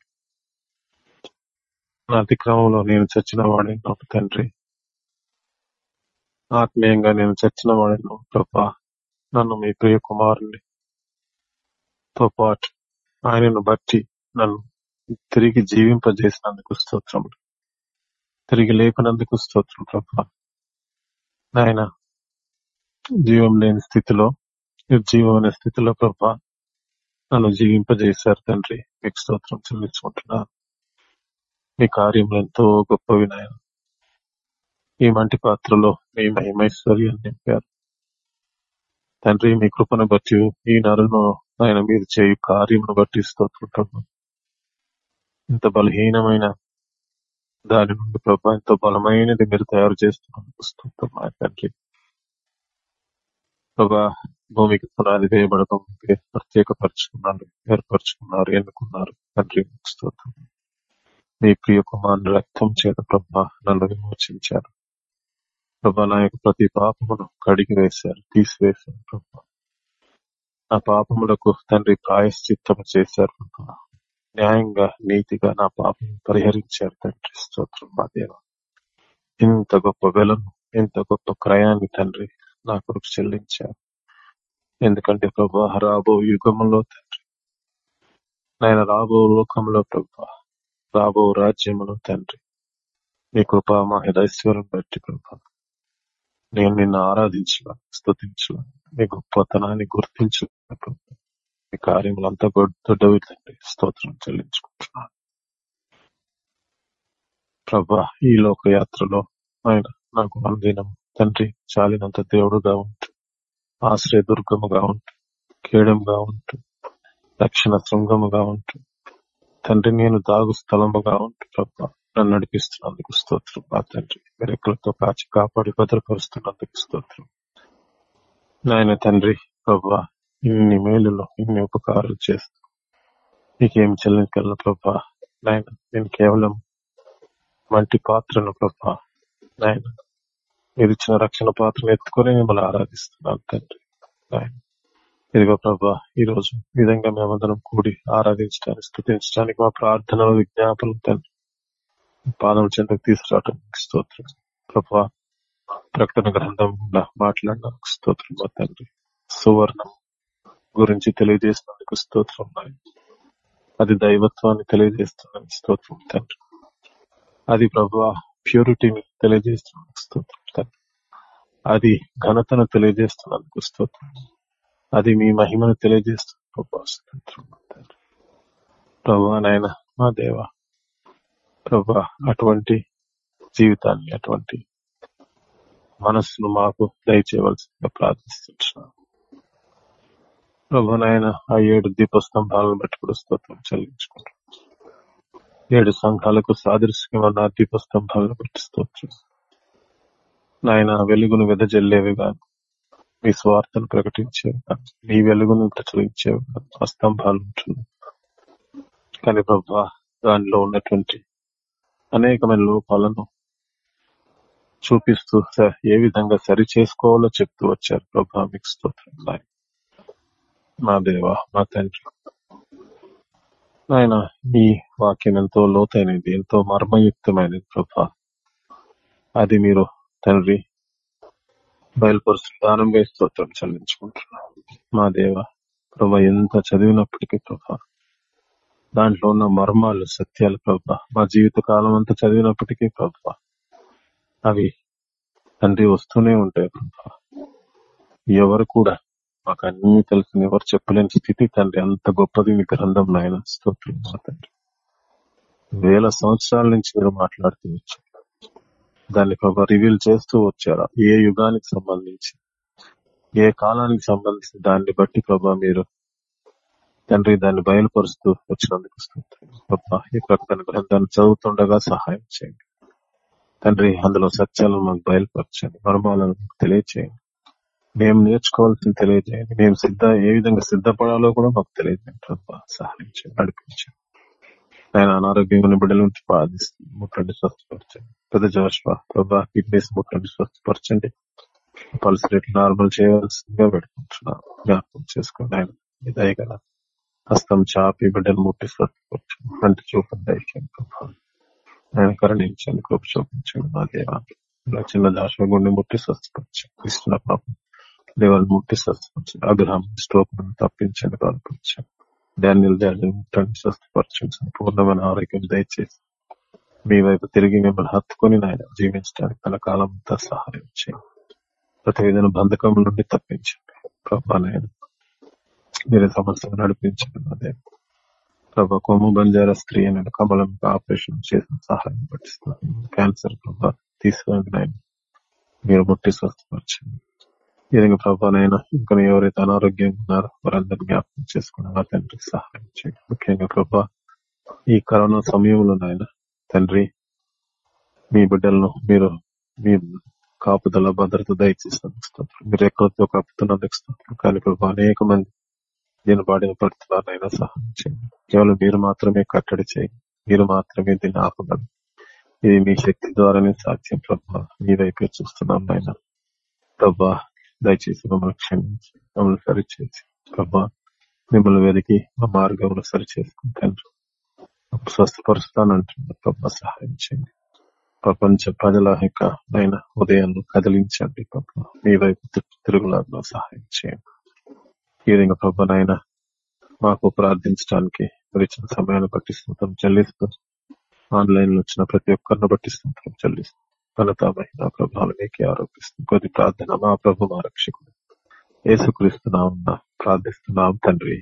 నా అతిక్రమంలో నేను చచ్చిన వాడే నాకు తండ్రి. ఆత్మీయంగా నేను చచ్చిన వాడే ప్రభా నన్ను మీ ప్రియ కుమారునితో పాటు ఆయనను బట్టి నన్ను తిరిగి జీవింపజేసినందుకు స్తోత్రం తిరిగి లేపినందుకు స్తోత్రం ప్రభా. నాయన జీవం లేని స్థితిలో నిర్జీవం అనే స్థితిలో ప్రభా నన్ను జీవింపజేశారు తండ్రి. మీకు స్తోత్రం చెల్లించుకుంటున్నాను. మీ కార్యములు ఎంతో గొప్పవి నాయన. ఈ మంటి పాత్రలో మీ మహిమైశ్వర్యాన్ని నింపారు తండ్రి మీ కృపను బట్టి ఈ నరును ఆయన మీరు చేయు కార్యమును బట్టి స్తోత్రుంటున్నాం ఇంత బలహీనమైన దాని నుండి ప్రభా ఎంతో బలమైనది మీరు తయారు చేస్తున్నందుకు స్తోత్రం తండ్రి. ప్రభా భూమికి పునాది వేయబడక ప్రత్యేక ప్రత్యేకపరుచుకున్నారు ఏర్పరచుకున్నారు ఎన్నుకున్నారు. తండ్రి స్తోత్రం. మీ ప్రియ కుమారుని రక్తం చేత ప్రభా నన్ను విమోచించారు. ప్రభా నా యొక్క ప్రతి పాపమును కడిగి వేశారు తీసివేశారు ప్రభా. నా పాపములకు తండ్రి ప్రాయశ్చిత్తము చేశారు ప్రభా. న్యాయంగా నీతిగా నా పాపం పరిహరించారు తండ్రి. స్తోత్రం మా దేవ. ఇంత గొప్ప వెలను ఇంత గొప్ప క్రయాన్ని తండ్రి నా కొరకు చెల్లించారు. ఎందుకంటే ప్రభా రాబో యుగంలో తండ్రి నాయన రాబో లోకంలో ప్రభా రాబో రాజ్యములో తండ్రి మీ కృపా మా హృదయశ్వరం బట్టి ప్రభా నేను నిన్ను ఆరాధించిన స్థుతించిన నీ గొప్పతనాన్ని గుర్తించిన ప్రభా కార్యములు కార్యములంతా దొడ్డవి తండ్రి స్తోత్రం చెల్లించుకుంటున్నాను ప్రభా ఈ లోక యాత్రలో ఆయన నాకు అనుదినం తండ్రి చాలినంత దేవుడుగా ఉంటూ ఆశ్రయ దుర్గముగా ఉంటూ కేడముగా ఉంటూ రక్షణ శృంగముగా ఉంటూ. తండ్రి నేను దాగు స్థలముగా ఉంటూ ప్రభా. నన్ను నడిపిస్తున్నందుకు స్తోత్రం. ఆ తండ్రి మెరకులతో కాచి కాపాడి భద్రపరుస్తున్నందుకు స్తోత్రం. నాయన తండ్రి ప్రభా ఇన్ని మేలులో ఇన్ని ఉపకారాలు చేస్తూ నీకేం చెల్లించగలను ప్రభా? నాయన నేను కేవలం మంటి పాత్రను ప్రభా. నాయన మీరు ఇచ్చిన రక్షణ పాత్రను ఎత్తుకొని మిమ్మల్ని ఆరాధిస్తున్నాను తండ్రి. నాయన ఇదిగో ప్రభా ఈ రోజు విధంగా మేమందరం కూడి ఆరాధించడానికి స్థుతించడానికి మా ప్రార్థనలు విజ్ఞాపనలు తండ్రి. పాదం చెంతకు తీసుకురావటం స్తోత్రం. ప్రభా ప్రకటన గ్రంథం గుండా మాట్లాడిన స్తోత్రం మా తండ్రి. సువర్ణం గురించి తెలియజేసినందుకు స్తోత్రం ఉన్నాయి అది దైవత్వాన్ని తెలియజేస్తున్నందుకు స్తోత్రం తండ్రి. అది ప్రభా ప్యూరిటీని తెలియజేస్తున్నందుకు స్తోత్రం తండ్రి. అది ఘనతను తెలియజేస్తున్నందుకు స్తోత్రం. అది మీ మహిమను తెలియజేస్తుంది ప్రభా స్తోత్రం తండ్రి. ప్రభా నాయన మా దేవ ప్రభా అటువంటి జీవితాన్ని అటువంటి మనస్సును మాకు దయచేయవలసిందిగా ప్రార్థిస్తున్నాం ప్రభు నాయన ఆ ఏడు దీపస్తంభాలను బట్టి కూడా స్తోత్రం చెల్లించుకుంటాం ఏడు సంఘాలకు సాదృశ్యం ఉన్న దీపస్తంభాలను బట్టి స్తోత్రం నాయన వెలుగును వెదజల్లేవి కాదు మీ స్వార్థను ప్రకటించేవి కాదు. మీ వెలుగును ప్రచురించేవి కాదు. ఆ స్తంభాలు ఉంటున్నాయి కానీ ప్రభా దానిలో ఉన్నటువంటి అనేకమైన లోపాలను చూపిస్తూ సార్ ఏ విధంగా సరి చేసుకోవాలో చెప్తూ వచ్చారు ప్రభా మీకు స్తోత్రం. నాయన. నా దేవ నా తండ్రి. నాయన ఈ వాక్యం ఎంతో లోతైనది ఎంతో మర్మయుక్తమైనది ప్రభా. అది మీరు తండ్రి బయలుపరుస్తూ దానంగా స్తోత్రం చెల్లించుకుంటున్నాం. మా దేవ ప్రభా ఎంత చదివినప్పటికీ ప్రభా దాంట్లో ఉన్న మర్మాలు సత్యాలు ప్రభా. మా జీవిత కాలం అంతా చదివినప్పటికీ ప్రభా అవి తండ్రి వస్తూనే ఉంటాయి ప్రభా. ఎవరు కూడా మాకు అన్ని తెలుసు ఎవరు చెప్పలేని స్థితి తండ్రి. అంత గొప్పది మీ గ్రంథం నాయన. స్తోత్రం మా తండ్రి. వేల సంవత్సరాల నుంచి మీరు మాట్లాడుతూ వచ్చారు. దాన్ని ప్రభా రివీల్ చేస్తూ వచ్చారు. ఏ యుగానికి సంబంధించి ఏ కాలానికి సంబంధించి దాన్ని బట్టి ప్రభా మీరు తండ్రి దాన్ని బయలుపరుస్తూ వచ్చినందుకు స్తోత్రం. ఈ ప్రకటన గ్రంథాన్ని చదువుతుండగా సహాయం చేయండి. తండ్రి అందులో సత్యాలను మాకు బయలుపరచండి. మర్మాలను మాకు తెలియచేయండి. మేము నేర్చుకోవాల్సింది తెలియజేయండి. మేము సిద్ధ ఏ విధంగా సిద్ధపడాలో కూడా మాకు తెలియజేయండి. ప్రభా సహాయం చేయండి. నడిపించండి. ఆయన అనారోగ్యమైన బిడ్డల నుంచి బాధిస్తుంది ముట్టండి స్వస్థపరచండి. పెద్ద జోష్వా ప్రభా కిడ్నీస్ ముట్టండి స్వస్థపరచండి. పల్స్ రేట్లు నార్మల్ చేయవలసిందిగా పెట్టుకుంటున్నాను జ్ఞాపకం చేసుకోండి. ఆయన మీ హస్తం చాపి బిడ్డలు ముట్టి స్వస్థపరచండి కంటి చూపని దయచేయండి ప్రభా ఆయన కరణించండి కృప చూపించండి మా దేవ. ఇలా చిన్న దాశ గుండె ముట్టి స్వస్థపరచండి కృష్ణ పాప దేవాన్ని ముట్టి స్వస్థపరచండి అగ్రహం స్టోక్ తప్పించండి బలపరచండి. ధాన్యుల ధాన్యం ముట్టండి స్వస్థపరచండి సంపూర్ణమైన ఆరోగ్యం దయచేసి. మీ వైపు తిరిగి మిమ్మల్ని హత్తుకొని నాయన జీవించడానికి తన కాలం అంతా సహాయం చేయండి. ప్రతి విధంగా బంధకం నుండి తప్పించండి. ప్రభా మీరే సమస్యను నడిపించండి మా దేవ ప్రభా కొమ్ము బంజారా స్త్రీ అని కమలం ఆపరేషన్ చేసిన సహాయం పట్టిస్తున్నాను క్యాన్సర్ ప్రభా తీసుకోండి నాయన. మీరు ముట్టి స్వస్థపరచండి. ఈ విధంగా ప్రభానైనా ఇంకా ఎవరైతే అనారోగ్యంగా ఉన్నారో వారందరినీ జ్ఞాపకం చేసుకుని మా తండ్రి సహాయం చేయండి. ముఖ్యంగా ప్రభా ఈ కరోనా సమయంలో నాయన తండ్రి మీ బిడ్డలను మీరు మీ కాపుదల భద్రత దయచేసినందుకు మీరు ఎక్కడితో కాపుతున్నందుకు స్తోత్రం. కానీ ప్రభా అనేక మంది దీన్ని బాడిన పడుతున్నారైనా సహాయం చేయండి. కేవలం మీరు మాత్రమే కట్టడి చేయండి. మీరు మాత్రమే దీన్ని ఆపగలరు. ఇది మీ శక్తి ద్వారానే సాధ్యం ప్రభా. మీ వైపే చూస్తున్నాం నాయన. ప్రభా దయచేసి మమ్మల్ని క్షమించి మమ్మల్ని సరిచేసి ప్రభా మిమ్మల్ని వెతికి మా మార్గంలో సరిచేసుకుంటాను స్వస్థపరుస్తానంటున్నారు ప్రభా సహాయం చేయండి. ప్రపంచ ప్రజల యొక్క ఆయన ఉదయాన్ని కదిలించండి ప్రభా. మీ వైపు తిరుగులాగా సహాయం చేయండి. ఈ విధంగా ప్రభా నాయన మాకు ప్రార్థించడానికి మీరు ఇచ్చిన సమయాన్ని బట్టి స్తోత్రం చెల్లిస్తూ ఆన్లైన్లో వచ్చిన ప్రతి ఒక్కరిని బట్టి స్తోత్రం చెల్లిస్తూ ఘనత మహిళ ఆరోపిస్తుంది కొద్ది ప్రార్థన మా ప్రభు మా రక్షకుడు. యేసుక్రీస్తున్నాం ప్రార్థిస్తున్నాం తండ్రి.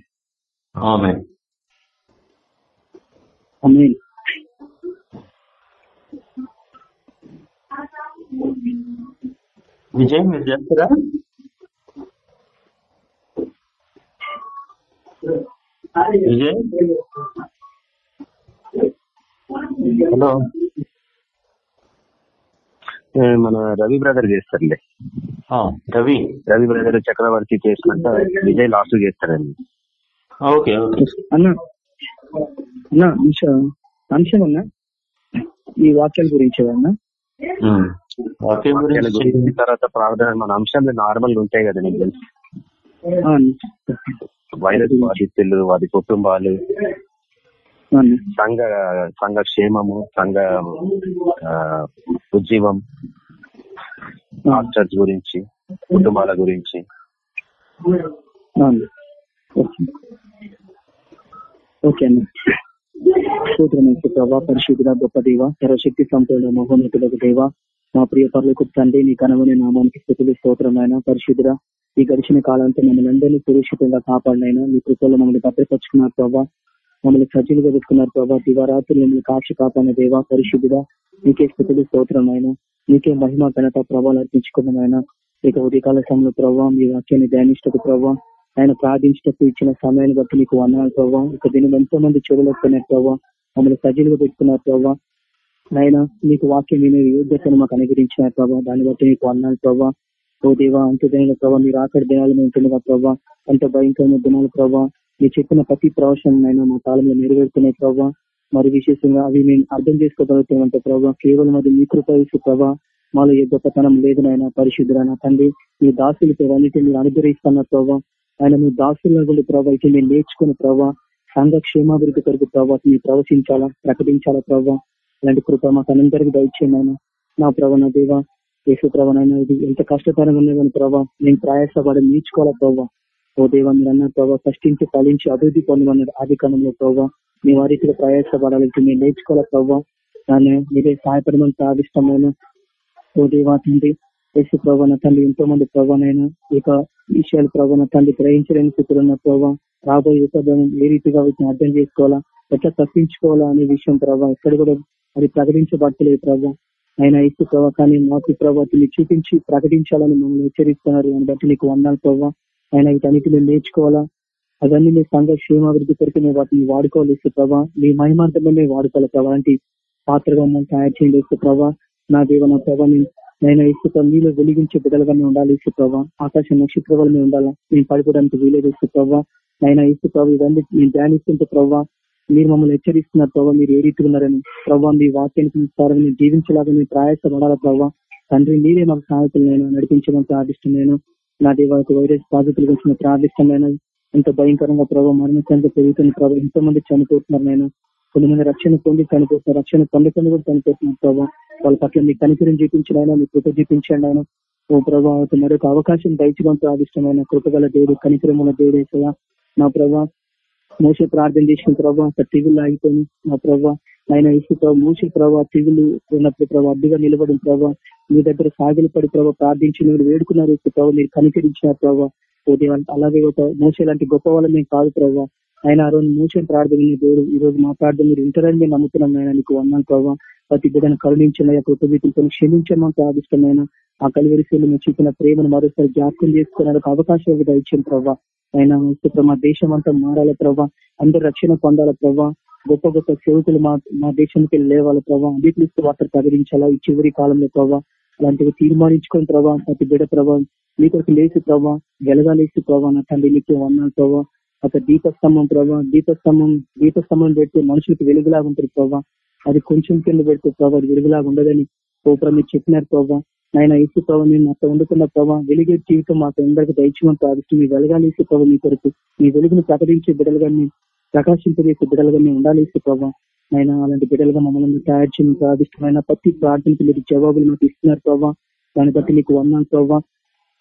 విజయ్ మీరు చేస్తారా? విజయ్? హలో. ఏ, మన రవి బ్రదర్ చేస్తారులే. ఆ, రవి రవి బ్రదర్ చక్రవర్తి చేసినాక విజయ్ లాస్ట్ చేస్తారండి. Okay okay. అన్న అన్న అంశం అంశం అన్న. ఈ వాక్యాల గురించి అన్న. వాక్యం గురించి తర్వాత ప్రార్థన మన అంశాలు నార్మల్గా ఉంటాయి కదా నీకు తెలుసు. వైరస్ బాధితులు వారి కుటుంబాలు. సంఘ సంఘ క్షేమము సంఘ ఆ, ఉజ్జీవం మాస్టర్స్ గురించి కుటుంబాల గురించి. ఓకే. ఓకే అన్న స్తోత్రమైన ప్రభా పరిశుద్ధుల గొప్ప దేవ సర్వశక్తి సంపూర్ణ మహోన్నతులకు దేవ మా ప్రియ పరులకు తండ్రి నీ కనవని నామానికి స్థితులు స్తోత్రమైన పరిశుద్ధుల ఈ గడిచిన కాలంతో మమ్మల్ని అందరినీ సురక్షితంగా కాపాడినైనా. మీ కృపల్లో మమ్మల్ని భద్రపరుచుకున్నారు ప్రభా. మమ్మల్ని సజ్జలుగా పెట్టుకున్నారు ప్రభా. దివారాత్రులు మమ్మల్ని కాక్షి కాపాడిన దేవా పరిశుద్ధుడ నీకే స్థితులు స్తోత్రమైన నీకే మహిమ ఘనత ప్రభావాలు అర్పించుకున్నామైనా. ఇక ఉదయకాల సమయంలో ప్రభావ మీ వాక్యాన్ని ధ్యానించటకు ప్రభావ ఆయన ప్రార్థించటకు ఇచ్చిన సమయాన్ని బట్టి నీకు వందనాలు ప్రభావ ఇక దీని ఎంతో మంది చెవులొస్తున్నారు ప్రభావ మమ్మల్ని సజ్జలుగా పెట్టుకున్నారు ప్రభావ నాయన మీకు వాక్యం వినే యోగ్యతను మాకు అనుగ్రహించిన ప్రభావ దాన్ని బట్టి మీకు వందనాలు ప్రభావ ఓ దేవ అంత ప్రభావ మీరు ఆఖరి దినాలు ఉంటుండగా ప్రభావ అంత భయంకరమైన దినాలు ప్రభావ మీరు చెప్పిన ప్రతి ప్రవచనం అయినా మా కాలంలో నెరవేరుతున్నాయి ప్రభావ మరి విశేషంగా అవి మేము అర్థం చేసుకోగలుగుతామంటే ప్రభావ కేవలం అది మీ కృపయసు ప్రభావ మాలో ఏ గొప్పతనం లేదు నాయన పరిశుద్ధులైన తండ్రి. మీ దాసులతో అన్నిటి మీరు అనుగ్రహిస్తున్న ప్రభావ ఆయన మీ దాసుల గుడి ప్రభావ అయితే మేము నేర్చుకున్న ప్రభావ సంఘ క్షేమాభివృద్ధి కొరకు ప్రభావ మీరు ప్రవచించాలా ప్రకటించాలా ప్రభావ అలాంటి కృప మాకు అందరికీ దయచేయండి నా ప్రవణ దేవ యేసు ప్రభానైనా ఇది ఎంత కష్టతరంగా ఉన్నదని ప్రభావ నేను ప్రయాసపడి నేర్చుకోవాలా ప్రభావ ఓ దేవ మీరు అన్న ప్రభావ కష్టించి ఫలించి అభివృద్ధి పొందమన్నారు ఆది కాలంలో ప్రభావ మేము ఆ రీతిలో ప్రయాసపడాలి మేము నేర్చుకోవాలా ప్రభావ దాన్ని మీరే సహాయపడమని ప్రార్థిష్టమైన ఓ దేవా తండ్రి యేసు ప్రవణ తండ్రి ఎంతో మంది ప్రభానైనా ఇక విషయాలు ప్రవణ తండ్రి గ్రహించలేని స్థితిలో ఉన్న ప్రభావ రాబోయే ఏ రీతిగా వీటిని అర్థం చేసుకోవాలా ఎట్లా తప్పించుకోవాలా అనే విషయం ప్రభావ ఎక్కడ కూడా అది ప్రకటించబడతలేదు ప్రభావ ఆయన ఇసు ప్రభావ కానీ మాకు ప్రభావం చూపించి ప్రకటించాలని మమ్మల్ని హెచ్చరిస్తున్నారు. దాన్ని బట్టి నీకు వందాలి ప్రభావ ఆయన వీటన్నిటిని నేర్చుకోవాలా? అవన్నీ మీ సంఘ క్షేమాభివృద్ధి కొరకు మేము వాటిని వాడుకోవాలి ఇసు ప్రభా. మీ మహిమార్థమే మేము వాడుకోవాలి ప్రభా. అంటే పాత్రగా మమ్మల్ని తయారు చేయండి ఇసు ప్రభా. నా దేవ నా ప్రభా నేను ఇసుక మీలో వెలిగించే బిడ్డలుగానే ఉండాలి ఇసు ప్రభా. ఆకాశ నక్షత్రాలు మేము ఉండాలా? మేము పడిపోవడానికి వీలేదు ఇసు ప్రభా. ఆయన ఇసు ప్రభా ఇవన్నీ మేము ధ్యానిస్తుంటే ప్రభావ మీరు మమ్మల్ని హెచ్చరిస్తున్నారు ప్రభావ మీరు ఏ రీతి ఉన్నారని ప్రభావ మీ వాక్యానికి ఇస్తారని జీవించలాగా మీరు ప్రయాసపడాలా ప్రభావ తండ్రి మీరే మాకు నేను నడిపించడం ప్రార్థిస్తున్నాను నా దేవాలకు వైరస్ బాధితులు గురించి ప్రార్థిస్తున్నాను ఎంత భయంకరంగా ప్రభావ మరణించడానికి పెరుగుతున్న ప్రభావ ఎంతో మంది చనిపోతున్నారు నేను. కొన్ని మంది రక్షణ పొంది చనిపోతున్నారు. రక్షణ పొందకుండా కూడా చనిపోతున్నారు ప్రభావ వాళ్ళ పట్ల మీ కనికరం చూపించడం మీ కృప చూపించండి ఆయన. ఓ ప్రభావ మరొక అవకాశం దయచడం ప్రార్థిష్టమైన కృపగల దేవుడు కనికరముల దేవుడు నా ప్రభా మోస ప్రార్థన చేసిన ప్రభావ అక్కడ తెగులు ఆగిపోయి నా ప్రభావ ఆయన ఇసుతో మూసి ప్రభావ తెగులు ఉన్నప్పుడు ప్రభావ అడ్డుగా నిలబడిన ప్రభావ మీ దగ్గర సాగులు పడి ప్రభావ ప్రార్థించి మీరు వేడుకున్నారు ఇసు ప్రభావ మీరు కనికరించిన ప్రభావ అలాగే ఒక లాంటి గొప్ప వాళ్ళు మేము కాదు ప్రభావ ఆయన ఆ రోజు మూసిన ప్రార్థన దేవుడు ఈ రోజు మా ప్రార్థన మీరు ఇంటరని మేము నమ్ముతున్నాం ఆయన నీకు వన్నాను ప్రభావ ప్రతి బిడ్డను కరుణించిన కృతజ్ఞతలతో క్షమించమని ప్రార్థిస్తున్నాయన ఆ కలివరిశీలు మీరు చూపిన ప్రేమను మరోసారి జ్ఞాపకం చేసుకునే అవకాశం ఇచ్చిన ప్రభావ ఆయన మా దేశం అంతా మారాల ప్రభా. అందరు రక్షణ పొందాల ప్రభా. గొప్ప గొప్ప సేవకులు మా మా దేశానికి లేవాల ప్రభా. అన్నిటిస్తూ వార్త ప్రకటించాలా ఈ చివరి కాలంలో ప్రభా. అలాంటివి తీర్మానించుకుని ప్రభా ప్రతి బిడ ప్రభా మీ కొరకు లేచి ప్రభా వెలగాలేసి ప్రభా నా తండ్రి నీకు వన్నాను ప్రభా. ఒక దీపస్తంభం ప్రభా దీపస్తంభం దీపస్తంభం పెడితే మనుషులకు వెలుగులాగా ఉంటుంది ప్రభా. అది కొంచెం కింద పెడితే ప్రభా అది వెలుగులాగా ఉండదని ఓ మీరు చెప్పినారు ప్రభా. ఆయన ఇసు ప్రభావ మేము అక్కడ వండుకున్న ప్రభావ వెలిగే జీవితం మాకు అందరికి దయచేమని ప్రార్థిస్తూ మీ వెలగాలి ఇసు ప్రభావ మీ కొరకు. మీ వెలుగును ప్రకటించే బిడ్డలుగా ప్రకాశింపజేసే బిడ్డలుగా మేము ఉండాలి ఇసు ప్రభావ ఆయన అలాంటి బిడ్డలుగా మమ్మల్ని తయారు చేయని ప్రార్థిష్టమైన ప్రతి ప్రార్థనకి మీరు జవాబులు మాకు ఇస్తున్నారు ప్రభావ దాన్ని బట్టి మీకు వన్నాను ప్రభావ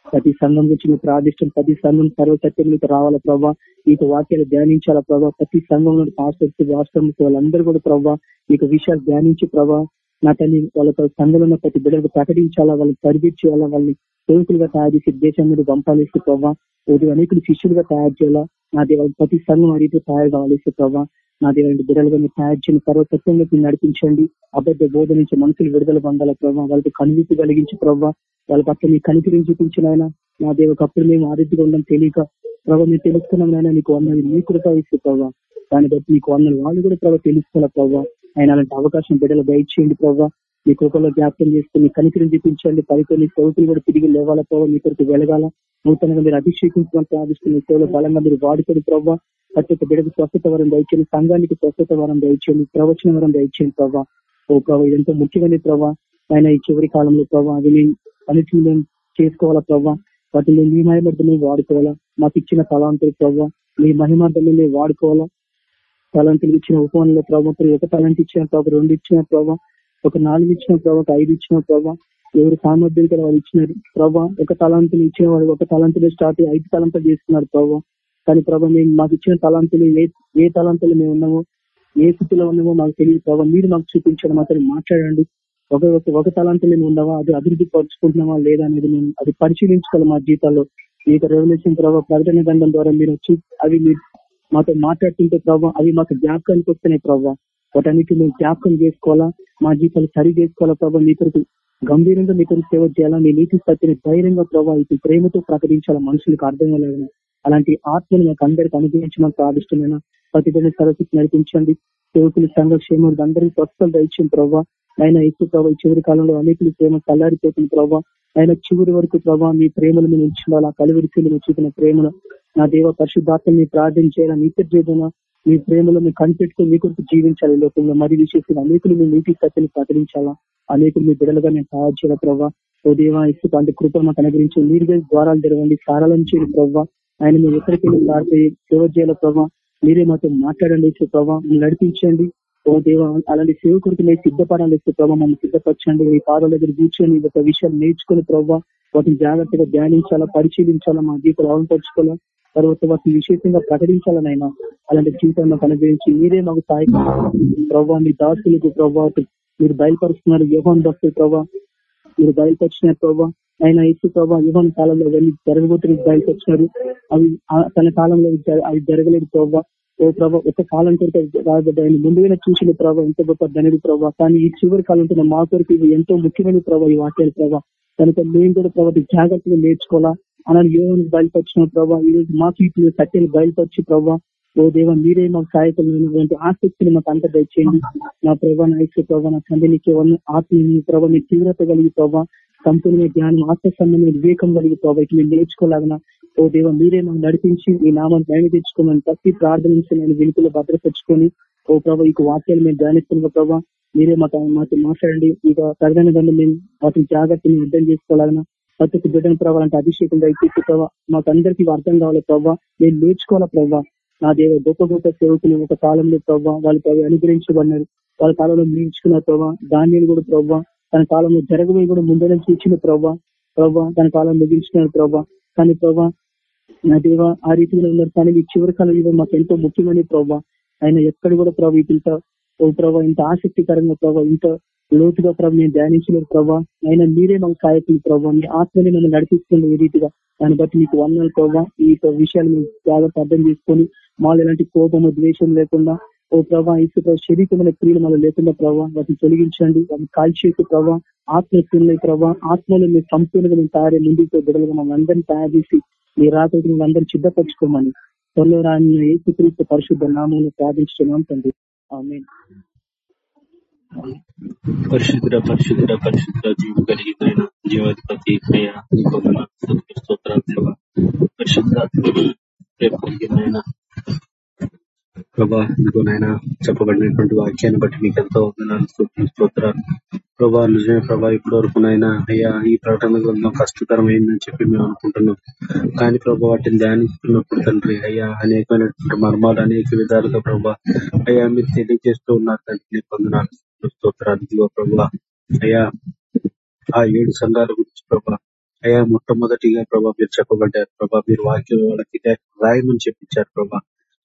ప్రతి సంఘం గురించి మీరు ప్రార్థిష్టం ప్రతి సంఘం సర్వసత్యం మీకు రావాల ప్రభావ మీకు వాక్యాలు ధ్యానించాలా ప్రభావ ప్రతి సంఘంలో పాస్టర్స్ రాష్ట్రం వాళ్ళందరూ కూడా ప్రభావ మీకు విషయాలు ధ్యానించి ప్రభావ నా తల్లి వాళ్ళతో సంఘంలో ఉన్న ప్రతి బిడ్డలకు ప్రకటించాలా వాళ్ళని తరిపించాలా వాళ్ళని సేవకులుగా తయారు చేసి దేశం మీద పంపాలేసి ప్రభావ ఉదయం అనేకులు శిష్యులుగా తయారు చేయాలా నా దేవ ప్రతి సంఘం అడిగితే తయారు కావాలేసి ప్రభావ నా దేవాలంటి బిడ్డలుగా మీరు తయారు చేయని సర్వసత్వంలో మీరు నడిపించండి అబద్ధ బోధ నుంచి మనుషులు విడుదల పొందాల ప్రభావ వాళ్ళకి కనువిప్పు కలిగించి ప్రభావ వాళ్ళ పట్ల మీ కనికరించి చూపించిన నా నా దేవకప్పుడు మేము ఆరోగ్యంగా ఉండడం తెలియక ప్రభావ మీరు తెలుస్తున్నాం నాయన నీకు వందలు మీ కృప ఇస్తే ప్రభావ దాన్ని బట్టి నీకు వందలు వాళ్ళు కూడా ప్రభావ తెలుసుకోవాలి ప్రభావ ఆయన అలాంటి అవకాశం బిడ్డలు దయచేయండి ప్రభావ మీ కృపలో జ్ఞాపకం చేసుకుని కనికరిని చూపించండి. పరికొని సౌకులు కూడా తిరిగి లేవాల ప్రభావ మీ కొరకు వెలగాల. నూతనంగా మీరు అభిషేకించడం ప్రార్థిస్తున్న సేవలో బలంగా మీరు వాడుకొని ప్రభావ ప్రతి ఒక్క బిడ్డకు స్వస్థత వరం దయచేయండి. సంఘానికి స్వస్థత వరం దయచేయండి. ప్రవచన వరం దయచేయండి ప్రభావ ఓ ప్రభావ ఇదంతా ముఖ్యమైన ప్రభావ ఆయన ఈ చివరి కాలంలో ప్రభావ అవి నేను అన్నిటిని మేము చేసుకోవాలా ప్రభావ వాటిని మీ మహిమార్థమే వాడుకోవాలా. మాకు ఇచ్చిన తలాంతులు ప్రభావ మీ మహిమార్థమే వాడుకోవాలా. తలంతులు ఇచ్చిన ఉపవనంలో ప్రభావ ఒక తలంటి ఇచ్చిన ప్రభావ రెండు ఇచ్చిన ప్రభావ ఒక నాలుగు ఇచ్చిన ప్రభావ ఐదు ఇచ్చిన ప్రభావ ఎవరు సామర్థ్యం కదా వాళ్ళు ఇచ్చినారు. ప్రభావ ఒక తలాంతులు ఇచ్చిన వాడు ఒక తలంతులు స్టార్ట్ ఐదు తలంతులు చేస్తున్నారు ప్రభావ. కానీ ప్రభావ మేము మాకు ఇచ్చిన తలాంతులు ఏ ఏ తలాంతులు మేము ఉన్నామో ఏ స్థితిలో ఉన్నామో మాకు తెలియదు. ప్రభావ మీరు మాకు చూపించడం అతను మాట్లాడండి. ఒక ఒక తలాంతులు మేము ఉన్నావా అది అభివృద్ధి పరుచుకుంటున్నావా లేదా అనేది మేము అది పరిశీలించుకోవాలి మా జీతాల్లో ఈ రెవల్యూషన్ ప్రభావ ప్రకటన దండం ద్వారా మీరు వచ్చి అవి మీరు మాతో మాట్లాడుతుంటే ప్రభావ అవి మాకు జ్ఞాపకానికి వస్తున్నాయి ప్రభావ వాటన్నిటి మేము జ్ఞాపకం చేసుకోవాలా? మా జీవితాలు సరి చేసుకోవాలా ప్రభావ మీ కొరకు గంభీరంగా మీ కొరకు సేవ చేయాలా? మీ నీతి సత్యని ధైర్యంగా ప్రభావ ఇది ప్రేమతో ప్రకటించాలా? మనుషులకు అర్థం కాలేదు అలాంటి ఆత్మను మాకు అందరికి అనుగ్రహించమని ప్రార్థిష్టమైన ప్రతిదిన సరస్సు నడిపించండి. సేవకులు సంఘ అందరికీ స్వస్థలు దయచింది ప్రభావ ఆయన ఎక్కువ ప్రభావ చివరి కాలంలో అనేకులు ప్రేమ కల్లారిపోతుంది ప్రభావ ఆయన చివరి వరకు ప్రభావ మీ ప్రేమలు మీరు ఉంచుకోవాలి? ఆ చూపిన ప్రేమను నా దేవ పరిశుద్ధాత్మని ప్రార్థన చేయాలి నీతి జీవన మీ ప్రేమలో మీ కనిపెట్టుకుని మీ కొరకు జీవించాలి లోకంలో. మరి విశేషంగా అనేకులు మీ నీతి సత్యని ప్రకటించాలా? అనేకులు మీ బిడలుగా నేను సహాయం చేయాలి ప్రభావ ఓ దేవా ఇసుక అంటే కృప మాకు అనుగ్రహించి మీరుగా ద్వారాలు తెరవండి సారాలను చేయడం ప్రభావ ఆయన మీరు ఎక్కడికి దారిపోయి సేవ చేయాలి ప్రభావ మీరే మాతో మాట్లాడండి ఇసు ప్రభావ నడిపించండి. ఓ దేవ అలాంటి సేవకుడికి మీరు సిద్ధపడాలి ఇసు ప్రభావ మమ్మల్ని సిద్ధపరచండి. మీ పాదాల దగ్గర కూర్చొని ఒక విషయాలు నేర్చుకుని ప్రభావ వాటిని జాగ్రత్తగా ధ్యానించాలా పరిశీలించాలా మా జీవితంలో అవసరించుకోవాలా తర్వాత వాటిని విశేషంగా ప్రకటించాలనైనా అలాంటి జీవితం మాకు మీరే మాకు సాయం ప్రభావ మీ దాసులకు ప్రభావ మీరు బయలుపరుస్తున్నారు. యోహన్ భక్తులు ప్రభావ మీరు బయలుపరిచిన ప్రభావ ఆయన ఇసు ప్రభావ యువన కాలంలో వెళ్ళి జరగబోతున్న బయలుపరిచినారు. అవి తన కాలంలో అవి జరగలేదు ప్రభావ ఓ ప్రభావ ఒక కాలం కొరకు రాబడ్డ ఆయన ముందుగానే చూసిన ప్రభావ ఎంత గొప్ప ధనుడు ప్రభావ కానీ ఈ చివరి కాలంతో మా కొరకు ఇవి ఎంతో ముఖ్యమైన ప్రభావ ఈ వాక్యాల ప్రభావ కనుక మేము కూడా ప్రభావ జాగ్రత్తగా నేర్చుకోవాలా? అలాంటి యోగానికి బయలుపరిచిన ప్రభావ ఈ రోజు మాకు ఇప్పుడు సత్యాలు బయలుపరిచి ప్రభావ ఓ దేవ మీరే మాకు సహాయకులైనటువంటి ఆసక్తిని మాకు అంత దయచేయండి నా ప్రభా నా ఇచ్చే ప్రభావ నా తండ్రి నీకు ప్రభావ మీ తీవ్రత కలిగి ప్రభావ సంపూర్ణ జ్ఞానం ఆత్మ సంబంధమైన వివేకం కలిగి ప్రభావ ఇటు మేము నేర్చుకోలేగన ఓ దేవ మీరే మాకు నడిపించి మీ నామాన్ని బయట తెచ్చుకోమని ప్రతి ప్రార్థన నుంచి నేను వెనుకలు భద్రపరుచుకొని ఓ ప్రభావ ఈ వాక్యాలు మేము ధ్యానిస్తున్న ప్రభావ మీరే మాకు మాతో మాట్లాడండి. ఇక తగిన దాన్ని మేము వాటిని జాగ్రత్తని అర్థం చేసుకోలేగనా ప్రతి బిడ్డను ప్రభావాలంటే అభిషేకం దయచేసి ప్రభావ మాకు అందరికీ అర్థం కావాలి ప్రభావ నేను నేర్చుకోవాలా ప్రభావ నా దేవ గొప్ప గొప్ప సేవకులు ఒక కాలంలో ప్రభావ వాళ్ళు ప్రభావ అనుగ్రహించబడినారు. వాళ్ళ కాలంలో మించుకున్న ప్రభావ ధాన్యాలు కూడా ప్రభావ తన కాలంలో జరగబోయి కూడా ముందు నుంచి ఇచ్చిన ప్రభావ ప్రభావ తన కాలం ముగించిన ప్రభావ కానీ ప్రభావ నా దేవ ఆ రీతిలో ఉన్నారు కానీ మీ చివరి కాలం ఇవ్వ మాకు ఎంతో ముఖ్యమైన ప్రభావ ఆయన ఎక్కడ కూడా ప్రభావ ఇంత ఓ ప్రభావ ఇంత ఆసక్తికరంగా ప్రభావ ఇంత లోతుగా ప్రభు నేను ధ్యానించలేదు ప్రభావ అయినా మీరే మాకు కాయకులు ప్రభావ మీ ఆత్మని మనం నడిపిస్తుంది ఈ రీతిగా. దాన్ని బట్టి మీకు వందలు ప్రభావ ఈ విషయాలు మీరు జాగ్రత్త అర్థం చేసుకొని మాలో ఎలాంటి కోపము ద్వేషం లేకుండా ఓ ప్రభా ఇసు శరీరమైన క్రియలు మనం లేకుండా ప్రభావ వాటిని తొలగించండి. వాటిని కాల్చేసి ప్రభావ ఆత్మ ప్రభావ ఆత్మలో మీరు సంపూర్ణంగా మేము తయారై ముందుకు బిడలుగా మమ్మల్ని అందరినీ తయారు చేసి మీ రాత్రి అందరినీ సిద్ధపరచుకోమని. త్వరలో రాని ఏసుక్రీస్తు పరిశుద్ధ నామాన్ని ప్రార్థించడం తండ్రి. పరిశుద్ధ పరిశుద్ధ పరిశుద్ధ జీవ కలిగిన జీవాధిపతి స్తోత్రాలు దేవ. పరిశుద్ధ రేపు కలిగిన ప్రభా ఇదిగోనైనా చెప్పబడినటువంటి వాక్యాన్ని బట్టి మీకు ఎంతో వందనాలు స్తోత్రాలు ప్రభా నిజమే ప్రభా ఇప్పటి వరకు నైనా అయ్యా ఈ ప్రకటన గ్రంథం కష్టతరమైందని చెప్పి మేము అనుకుంటున్నాం. కానీ ప్రభా వాటిని ధ్యానిస్తున్నప్పుడు తండ్రి అయ్యా అనేకమైనటువంటి మర్మాలు అనేక విధాలుగా ప్రభా అయ్యా మీరు తెలియజేస్తూ ఉన్నారు తండ్రి పొందనాలు స్తోత్రాలు. ప్రభా అయ్యా ఆ ఏడు సంఘాల గురించి ప్రభా అయ్యా మొట్టమొదటిగా ప్రభా మీరు చెప్పబడ్డారు. ప్రభా మీరు వాక్యం వాళ్ళకి రాయమని చెప్పించారు ప్రభా.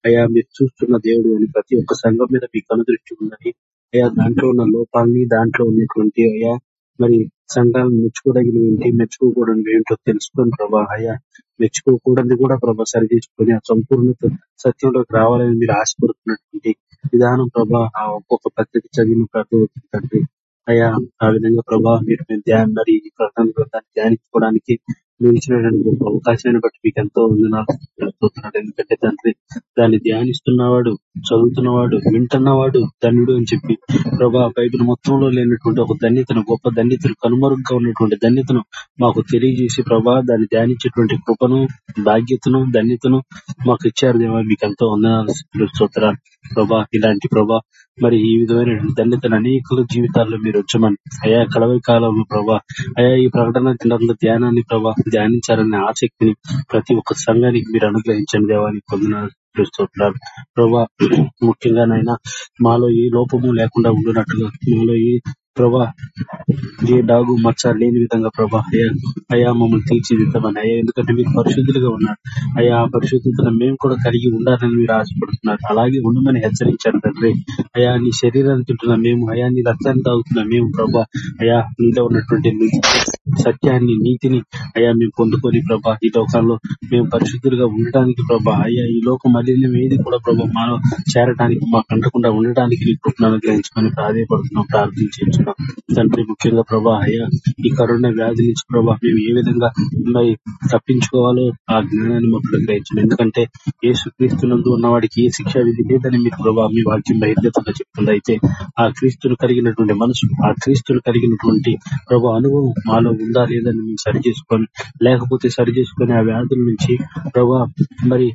అయ్యా మీరు చూస్తున్న దేవుడు అని ప్రతి ఒక్క సంఘం మీద మీకు అనుదృష్టి ఉందని అయ్యా దాంట్లో ఉన్న లోపాలని దాంట్లో ఉన్నటువంటి అయ్యా మరి సంఘాలను మెచ్చుకోదగినవి ఏంటి? మెచ్చుకోకూడదు ఏంటో తెలుసుకొని ప్రభా అయ్యా మెచ్చుకోకూడదు కూడా ప్రభా సరి చేసుకుని ఆ సంపూర్ణత సత్యంలోకి రావాలని మీరు ఆశపడుతున్నటువంటి విధానం ప్రభా ఆ ఒక్కొక్క పద్ధతి చదివిన ప్రతి తండ్రి అయ్యా ఆ విధంగా ప్రభా మీరు ధ్యానం మరి ఈ ప్రకటన ధ్యానించుకోవడానికి మీరు ఇచ్చినటువంటి గొప్ప అవకాశాన్ని బట్టి మీకు ఎంతో వందనాలు ఎందుకంటే తండ్రి దాన్ని ధ్యానిస్తున్నవాడు చదువుతున్నవాడు వింటున్నవాడు ధన్యుడు అని చెప్పి ప్రభా బైబిల్ మొత్తంలో లేనటువంటి ఒక ధన్యతను గొప్ప ధన్యతను కనుమరుగ్గా ఉన్నటువంటి ధన్యతను మాకు తెలియజేసి ప్రభా దాన్ని ధ్యానించేటువంటి కృపను బాధ్యతను ధన్యతను మాకు ఇచ్చారు దేవా. మీకు ఎంతో వందనాలు స్తోత్రాలు ప్రభా. ఇలాంటి ప్రభా మరి ఈ విధమైన ధన్యతను అనేకుల జీవితాల్లో మీరు వచ్చమని అయా కలవరి కాలంలో ప్రభా అయా ఈ ప్రకటన ధ్యానాన్ని ప్రభా ధ్యానించాలనే ఆసక్తిని ప్రతి ఒక్క సంఘానికి మీరు అనుగ్రహించండి. దేవానికి పొందినారు ప్రభా ముఖ్యంగానైనా మాలో ఏ లోపము లేకుండా ఉండునట్టుగా మాలో ఏ ప్రభా ఏ డాగు మచ్చ లేని విధంగా ప్రభా అయ్యా అయా మమ్మల్ని తీర్చిదిద్దామని అయ్యా ఎందుకంటే మీరు పరిశుద్ధులుగా ఉన్నారు. అయ్యా ఆ పరిశుద్ధతను మేము కూడా కలిగి ఉండాలని మీరు ఆశపడుతున్నారు. అలాగే ఉండమని హెచ్చరించారు తండ్రి. అయా నీ శరీరాన్ని తింటున్నా మేము. అయా నీ రక్తాన్ని తాగుతున్న మేము ప్రభా. అయా నీలో ఉన్నటువంటి సత్యాన్ని నీతిని అయా మేము పొందుకొని ప్రభా ఈ లోకంలో మేము పరిశుద్ధులుగా ఉండటానికి ప్రభా అయ్యా ఈ లోక మలినం ఏది కూడా ప్రభా మాలో చేరడానికి మాకు అంటకుండా ఉండటానికి నీ కృపను అనుగ్రహించుకొని ప్రాధాయపడుతున్నాం ప్రార్థించు తండ్రి ముఖ్యంగా ప్రభా అయ్యా ఈ కరోనా వ్యాధి నుంచి ప్రభా మేము ఏ విధంగా మరి తప్పించుకోవాలో ఆ జ్ఞానాన్ని మాకు గ్రహించండి. ఎందుకంటే ఏ క్రీస్తునందు ఉన్నవాడికి ఏ శిక్ష విధి లేదని మీరు ప్రభా మీ వాక్యం బహిర్గతంగా చెప్తుంది. అయితే ఆ క్రీస్తులు కలిగినటువంటి మనసు ఆ క్రీస్తులు కలిగినటువంటి ప్రభా అనుభవం మాలో ఉందా లేదని మేము సరి చేసుకొని లేకపోతే సరి చేసుకొని ఆ వ్యాధుల నుంచి ప్రభా మరి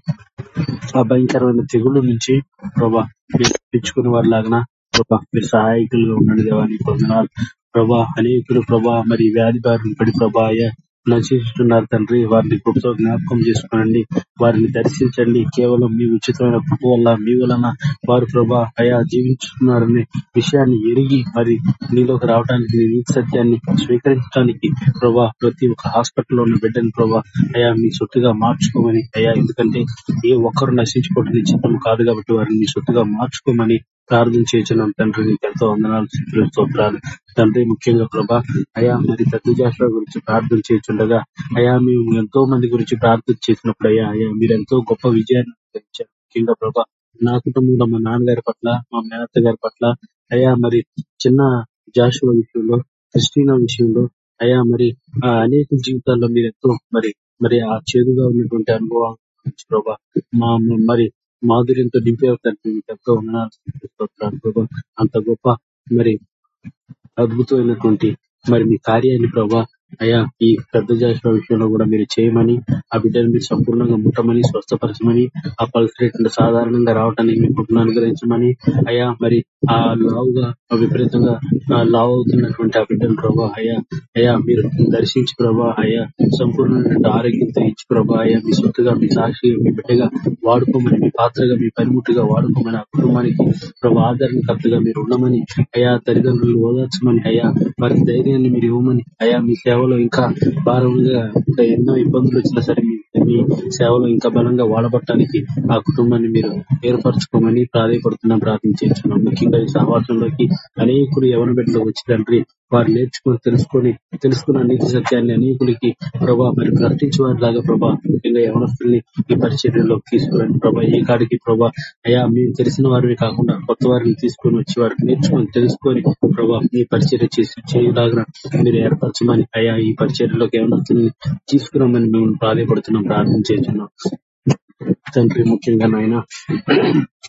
ఆ భయంకరమైన తెగుళ్ళ నుంచి ప్రభా మీరు తెచ్చుకునే వారి లాగా ప్రభా మీరు సహాయకులుగా ఉండండి దేవాన్ని పొందనాలు ప్రభా అనేకులు ప్రభా మరి వ్యాధి బారిన పడి ప్రభా అయ్యా నశిస్తున్నారు తండ్రి. వారిని కృపతో జ్ఞాపకం చేసుకోనండి. వారిని దర్శించండి. కేవలం మీ ఉచితమైన కృప వల్ల మీ వలన వారు ప్రభా అయా జీవించుతున్నారనే విషయాన్ని ఎరిగి మరి నీలోకి రావడానికి నీ సత్యాన్ని స్వీకరించడానికి ప్రభా ప్రతి ఒక్క హాస్పిటల్లో ఉన్న బిడ్డని ప్రభా అయా మీ సొత్తుగా మార్చుకోమని అయా ఎందుకంటే ఏ ఒక్కరు నశించుకోవడం చిత్రం చిత్తం కాదు కాబట్టి వారిని మీ సొత్తుగా మార్చుకోమని ప్రార్థన చేయించున్నాం తండ్రి నీకు ఎంతో వందనాలు స్థితులు స్తోత్రాలు. తండ్రి ముఖ్యంగా ప్రభా అయా మరి పెద్ద జాషువా గురించి ప్రార్థన చేస్తుండగా అయా మేము ఎంతో మంది గురించి ప్రార్థన చేసినప్పుడు అయ్యా అయ్యా మీరు ఎంతో గొప్ప విజయాన్ని ఇచ్చారు ముఖ్యంగా ప్రభా నా కుటుంబంలో మా నాన్నగారి పట్ల మా మేనత్త గారి పట్ల అయా మరి చిన్న జాషువా విషయంలో క్రిస్టీనా విషయంలో అయా మరి ఆ అనేక జీవితాల్లో మీరు ఎంతో మరి మరి ఆ చేదుగా ఉన్నటువంటి అనుభవం ప్రభా మా మరి మాధుర్యంతో నింపేవారు తండ్రి మీకు ఎంతో ఉన్నారు అంత గొప్ప మరి అద్భుతమైనటువంటి మరి మీ కార్యాన్ని ప్రభా అయ్యా ఈ పెద్ద జాషువా విషయంలో కూడా మీరు చేయమని ఆ బిడ్డను మీరు సంపూర్ణంగా ముట్టమని స్వస్థపరచమని ఆ పల్స్ రేట్ సాధారణంగా రావటానికి మీ కృపను అనుగ్రహించమని అయ్యా మరి ఆ లావుగా విపరీతంగా లావ్ లావు అవుతున్నటువంటి ఆ బిడ్డను ప్రభా అయ్యా అయ్యా మీరు దర్శించి ప్రభా అయ్యా సంపూర్ణమైన ఆరోగ్యంతో ఇచ్చి ప్రభా అయ్యా మీ సొత్తుగా మీ సాక్షిగా మీ బిడ్డగా వాడుకోమని మీ పాత్రగా మీ పనిముట్టుగా వాడుకోమని ఆ కుటుంబానికి ప్రభా ఆదరణకర్తగా మీరు ఉండమని అయ్యా తల్లిదండ్రులు ఓదార్చమని అయ్యా వారికి ధైర్యాన్ని మీరు ఇవ్వమని అయా మీ సేవ సేవలో ఇంకా భారంగా ఇంకా ఎన్నో ఇబ్బందులు వచ్చినా సరే మీ మీ సేవలు ఇంకా బలంగా వాడబట్టడానికి ఆ కుటుంబాన్ని మీరు ఏర్పరచుకోమని ప్రాధాయపడుతున్నాం ప్రార్థించున్నాం ముఖ్యంగా ఈ సహవాసంలోకి అనేకులు ఎవరి బిడ్డలు వచ్చి తండ్రి వారు నేర్చుకొని తెలుసుకొని తెలుసుకున్న నీతి సత్యాన్ని అనేకులకి ప్రభా మరి ప్రకటించే వారిలాగా ప్రభా ముఖ్యంగా యవనస్తుల్ని ఈ పరిచర్యలోకి తీసుకురండి ప్రభా. ఈ కాడికి ప్రభా అయా మేము తెలిసిన వారిని కాకుండా కొత్త వారిని తీసుకొని వచ్చి వారికి నేర్చుకొని తెలుసుకొని ప్రభా ఈ పరిచర్య చేసి చేయలాగా మీరు ఏర్పరచమని అయా ఈ పరిచర్యలోకి యవనస్తుల్ని తీసుకురామని మేము ప్రాధాయపడుతున్నాం ప్రార్థన చేస్తున్నాం తండ్రి ముఖ్యంగా నాయన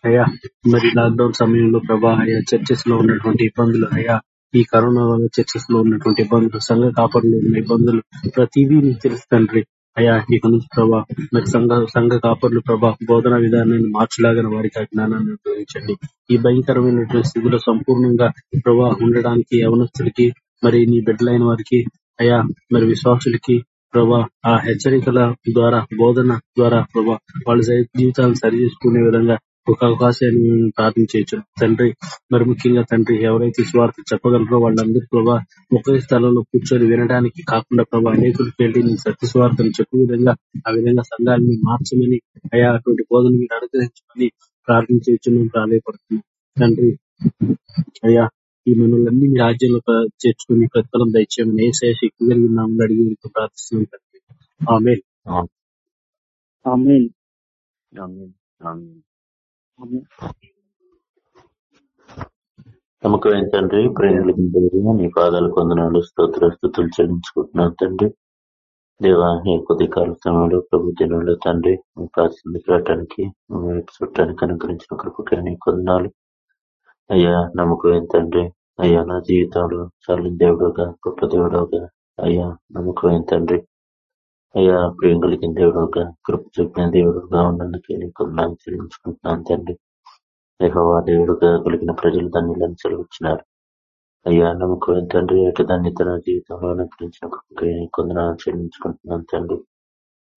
అయ్యా మరి లాక్డౌన్ సమయంలో ప్రభా అయ్యా చర్చెస్లో ఉన్నటువంటి ఇబ్బందులు అయ్యా ఈ కరోనా వల్ల చర్చెస్లో ఉన్నటువంటి ఇబ్బందులు సంఘ కాపర్లో ఉన్న ఇబ్బందులు ప్రతిదీ నీకు తెలుసు తండ్రి. అయ్యా ఇక నుంచి ప్రభా మరి సంఘ సంఘ కాపర్లు ప్రభా బోధనా విధానాన్ని మార్చలాగిన వారికి ఆ జ్ఞానాన్ని ఉపయోగించండి ఈ భయంకరమైనటువంటి స్థితిలో సంపూర్ణంగా ప్రభా ఉండడానికి యవనస్తులకి మరి నీ బిడ్డలైన వారికి అయ్యా మరి విశ్వాసులకి ప్రభా ఆ హెచ్చరికల ద్వారా బోధన ద్వారా ప్రభా వాళ్ళ జీవితాలను సరి చేసుకునే విధంగా ఒక అవకాశాన్ని మేము ప్రార్థించవచ్చు తండ్రి మరి ముఖ్యంగా తండ్రి ఎవరైతే స్వార్థ చెప్పగలరో వాళ్ళందరూ ప్రభా ఒకే స్థలంలో కూర్చొని వినడానికి కాకుండా ప్రభా అనేకులకు వెళ్ళి నీ సత్య స్వార్థను చెప్పే విధంగా ఆ విధంగా సంఘాలని మార్చమని అయా అటువంటి బోధన మీరు అనుగ్రహించమని ప్రార్థించవచ్చు మేము ప్రాధాయపడుతున్నాం. తండ్రి అయ్యా ఈ మనల్ని మీ రాజ్యంలో ప్ర- చేర్చుకుని ప్రతిఫలం దయచేయమని ఏ శక్తి కలిగిన నామములో అడిగి మీకు ప్రార్థిస్తున్నాం తండ్రి ఆమేన్ ఆమేన్ ఆమేన్. ఆమేన్. ఆమేన్. నమ్మకమైన తండ్రి ప్రేమలకు దేవుడు నీ పాదాలు కొందనాలు స్తోత్ర స్థుతులు చెల్లించుకుంటున్నాను తండ్రి దేవా ఈ కొద్ది కాల సమయంలో ప్రభు దినంలో తండ్రి మీ ప్రార్థనకి మీ వైపు చుట్టానికి అనుగ్రహించిన కృపకే నీ కొందనాలు అయ్యా నమ్మకమైన తండ్రి? అయ్యా నా జీవితంలో చాలా దేవుడుగా గొప్ప దేవుడుగా అయ్యా నమ్మకమైన తండ్రి? అయ్యా ప్రేమ కలిగిన దేవుడుగా కృప చూపిన దేవుడుగా ఉన్నందుకే నీకు నాకు చెల్లించుకుంటున్నాను తండ్రి. యెహోవా దేవుడుగా కలిగిన ప్రజలు ధన్యులను సెలవుచ్చినారు. అయ్యా నమ్మకం తండ్రి? అటు దాన్ని తన జీవితంలో అనుగ్రహించిన కొందరు చెల్లించుకుంటున్నాను తండ్రి.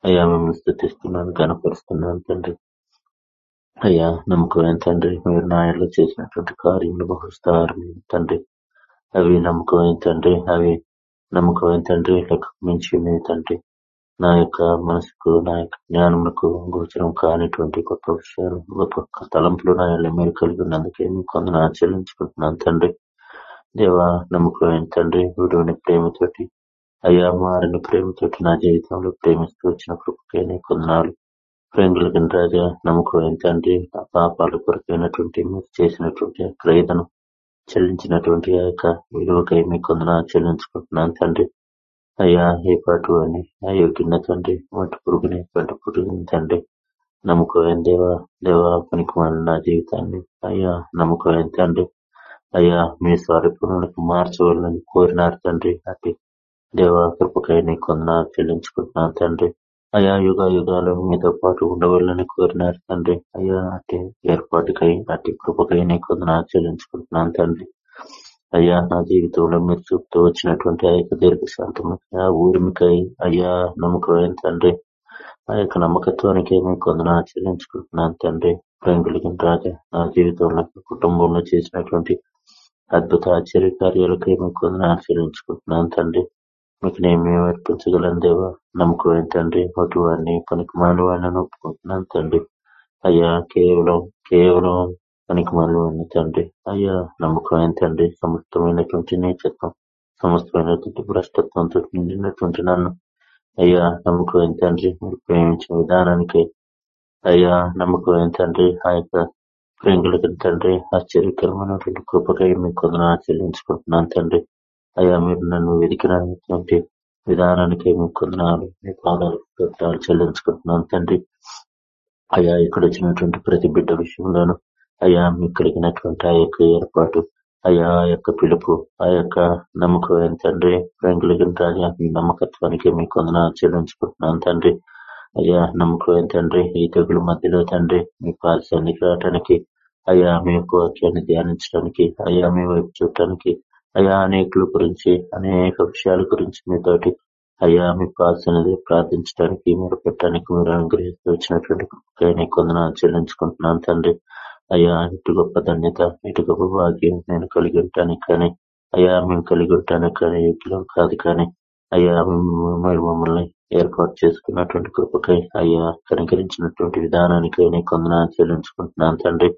అయ్యా మిమ్మల్ని స్థుతిస్తున్నాను కనపరుస్తున్నాను తండ్రి. అయ్యా నమ్మకమైన తండ్రి మీరు నాయనలో చేసినటువంటి కార్యములు బహుస్తారు తండ్రి. అవి నమ్మకమైన తండ్రి అవి నమ్మకమైన తండ్రి లెక్క మించి తండ్రి. నా యొక్క మనసుకు నా యొక్క జ్ఞానములకు గోచరం కానిటువంటి గొప్ప విషయాలు గొప్ప తలంపులు నా మీరు కలిగి ఉన్నందుకే మీకు కొందరు ఆచరించుకుంటున్నాను తండ్రి. దేవా నమ్మకమైన తండ్రి విడువని ప్రేమతోటి అయ్యా మారిన ప్రేమతోటి నా జీవితంలో ప్రేమిస్తూ వచ్చిన కృపకే నీ కొందనాలు ప్రేంగులకి రాజా నమ్మకమైన తండ్రి నా పాపాల కొరకైనటువంటి మీరు చేసినటువంటి క్రయదను చెల్లించినటువంటి ఆ యొక్క విలువకై మీ కొందన చెల్లించుకుంటున్నాను తండ్రి. అయ్యా ఏ పాటు అని అయోగ్యున్న తండ్రి వంటి పురుగుని వంటి పురుగుని తండ్రి. నమ్మకమైన దేవ దేవ పనికి నా జీవితాన్ని? అయ్యా నమ్మకమైన తండ్రి? అయ్యా మీ స్వరూపంలోకి మార్చవాలని కోరినారు తండ్రి. అట్టి దేవా కృపకై నీ కొందన చెల్లించుకుంటున్నాను తండ్రి. అయా యుగ యుగాలు మీతో పాటు ఉండవాలని కోరినారు తండ్రి. అయ్యా అట్టి ఏర్పాటుకై అట్టి కృపకై నీకు కొందన చెల్లించుకుంటున్నాను తండ్రి. అయ్యా నా జీవితంలో మీరు చూపుతూ వచ్చినటువంటి ఆ యొక్క దీర్ఘశాంతము ఆ ఊరిమికై అయ్యా నమ్మకమైన తండ్రి. ఆ యొక్క నమ్మకత్వానికి మేము కొందన చెల్లించుకుంటున్నాను తండ్రి. ప్రేమ కలిగిన రాజా నా జీవితంలో కుటుంబంలో చేసినటువంటి అద్భుత ఆశ్చర్య కార్యాలకై మీ కొందన చెల్లించుకుంటున్నాను తండ్రి. మీకు నేను మేము అర్పించగలను దేవా? నమ్మకమైన తండ్రి? ఒకటి వారిని పనికి మానవాళ్ళని ఒప్పుకుంటున్నాను తండ్రి. అయ్యా కేవలం కేవలం పనికి మానవాడిని తండ్రి. అయ్యా నమ్మకమైన తండ్రి? సమస్తమైనటువంటి నీ సమస్తమైనటువంటి భ్రష్టత్వంతో నిండినటువంటి నన్ను. అయ్యా నమ్మకమైన తండ్రి? మీరు ప్రేమించిన విధానానికి. అయ్యా నమ్మకమైన తండ్రి? ఆ యొక్క ప్రేంగులకి తండ్రి ఆశ్చర్యకరమైనటువంటి కృపకై మీ కొందరు చెల్లించుకుంటున్నాను తండ్రి. అయ్యా మీరు నన్ను వెతికినటువంటి విధానానికి మీ కొందనాలు మీ పాదాలు పెట్టాలు చెల్లించుకుంటున్నాను తండ్రి. అయ్యా ఇక్కడ వచ్చినటువంటి ప్రతి బిడ్డ విషయంలోనూ అయ్యా మీకు కలిగినటువంటి ఆ యొక్క ఏర్పాటు అయ్యా ఆ యొక్క పిలుపు ఆ యొక్క నమ్మకమైన తండ్రి? ప్రేమ కలిగిన రాజా మీ నమ్మకత్వానికి మీ కొందన చెల్లించుకుంటున్నాను తండ్రి. అయ్యా నమ్మకమైన తండ్రి? ఈ తెగులు మధ్యలో తండ్రి మీ పాదశానికి రావడానికి అయ్యా మీ యొక్క వాక్యాన్ని ధ్యానించడానికి అయ్యా మీ వైపు చూడటానికి అయా అనేకుల గురించి అనేక విషయాల గురించి మీతోటి అయ్యా మీ పాసనది ప్రార్థించడానికి మీరు పెట్టడానికి మీరు అనుగ్రహిస్తూ వచ్చినటువంటి కొందన చెల్లించుకుంటున్నాను తండ్రి. అయ్యా ఇటు గొప్ప ధన్యత ఇటు గొప్ప భాగ్యం నేను కలిగి ఉంటానికి కానీ అయ్యా మేము కలిగి ఉంటానికి కానీ యోగ్యం కాదు కానీ అయ్యా మీరు మమ్మల్ని ఏర్పాటు చేసుకున్నటువంటి కృపకై అయ్యా కనికరించినటువంటి విధానానికి నీ కొందన చెల్లించుకుంటున్నాను తండ్రి.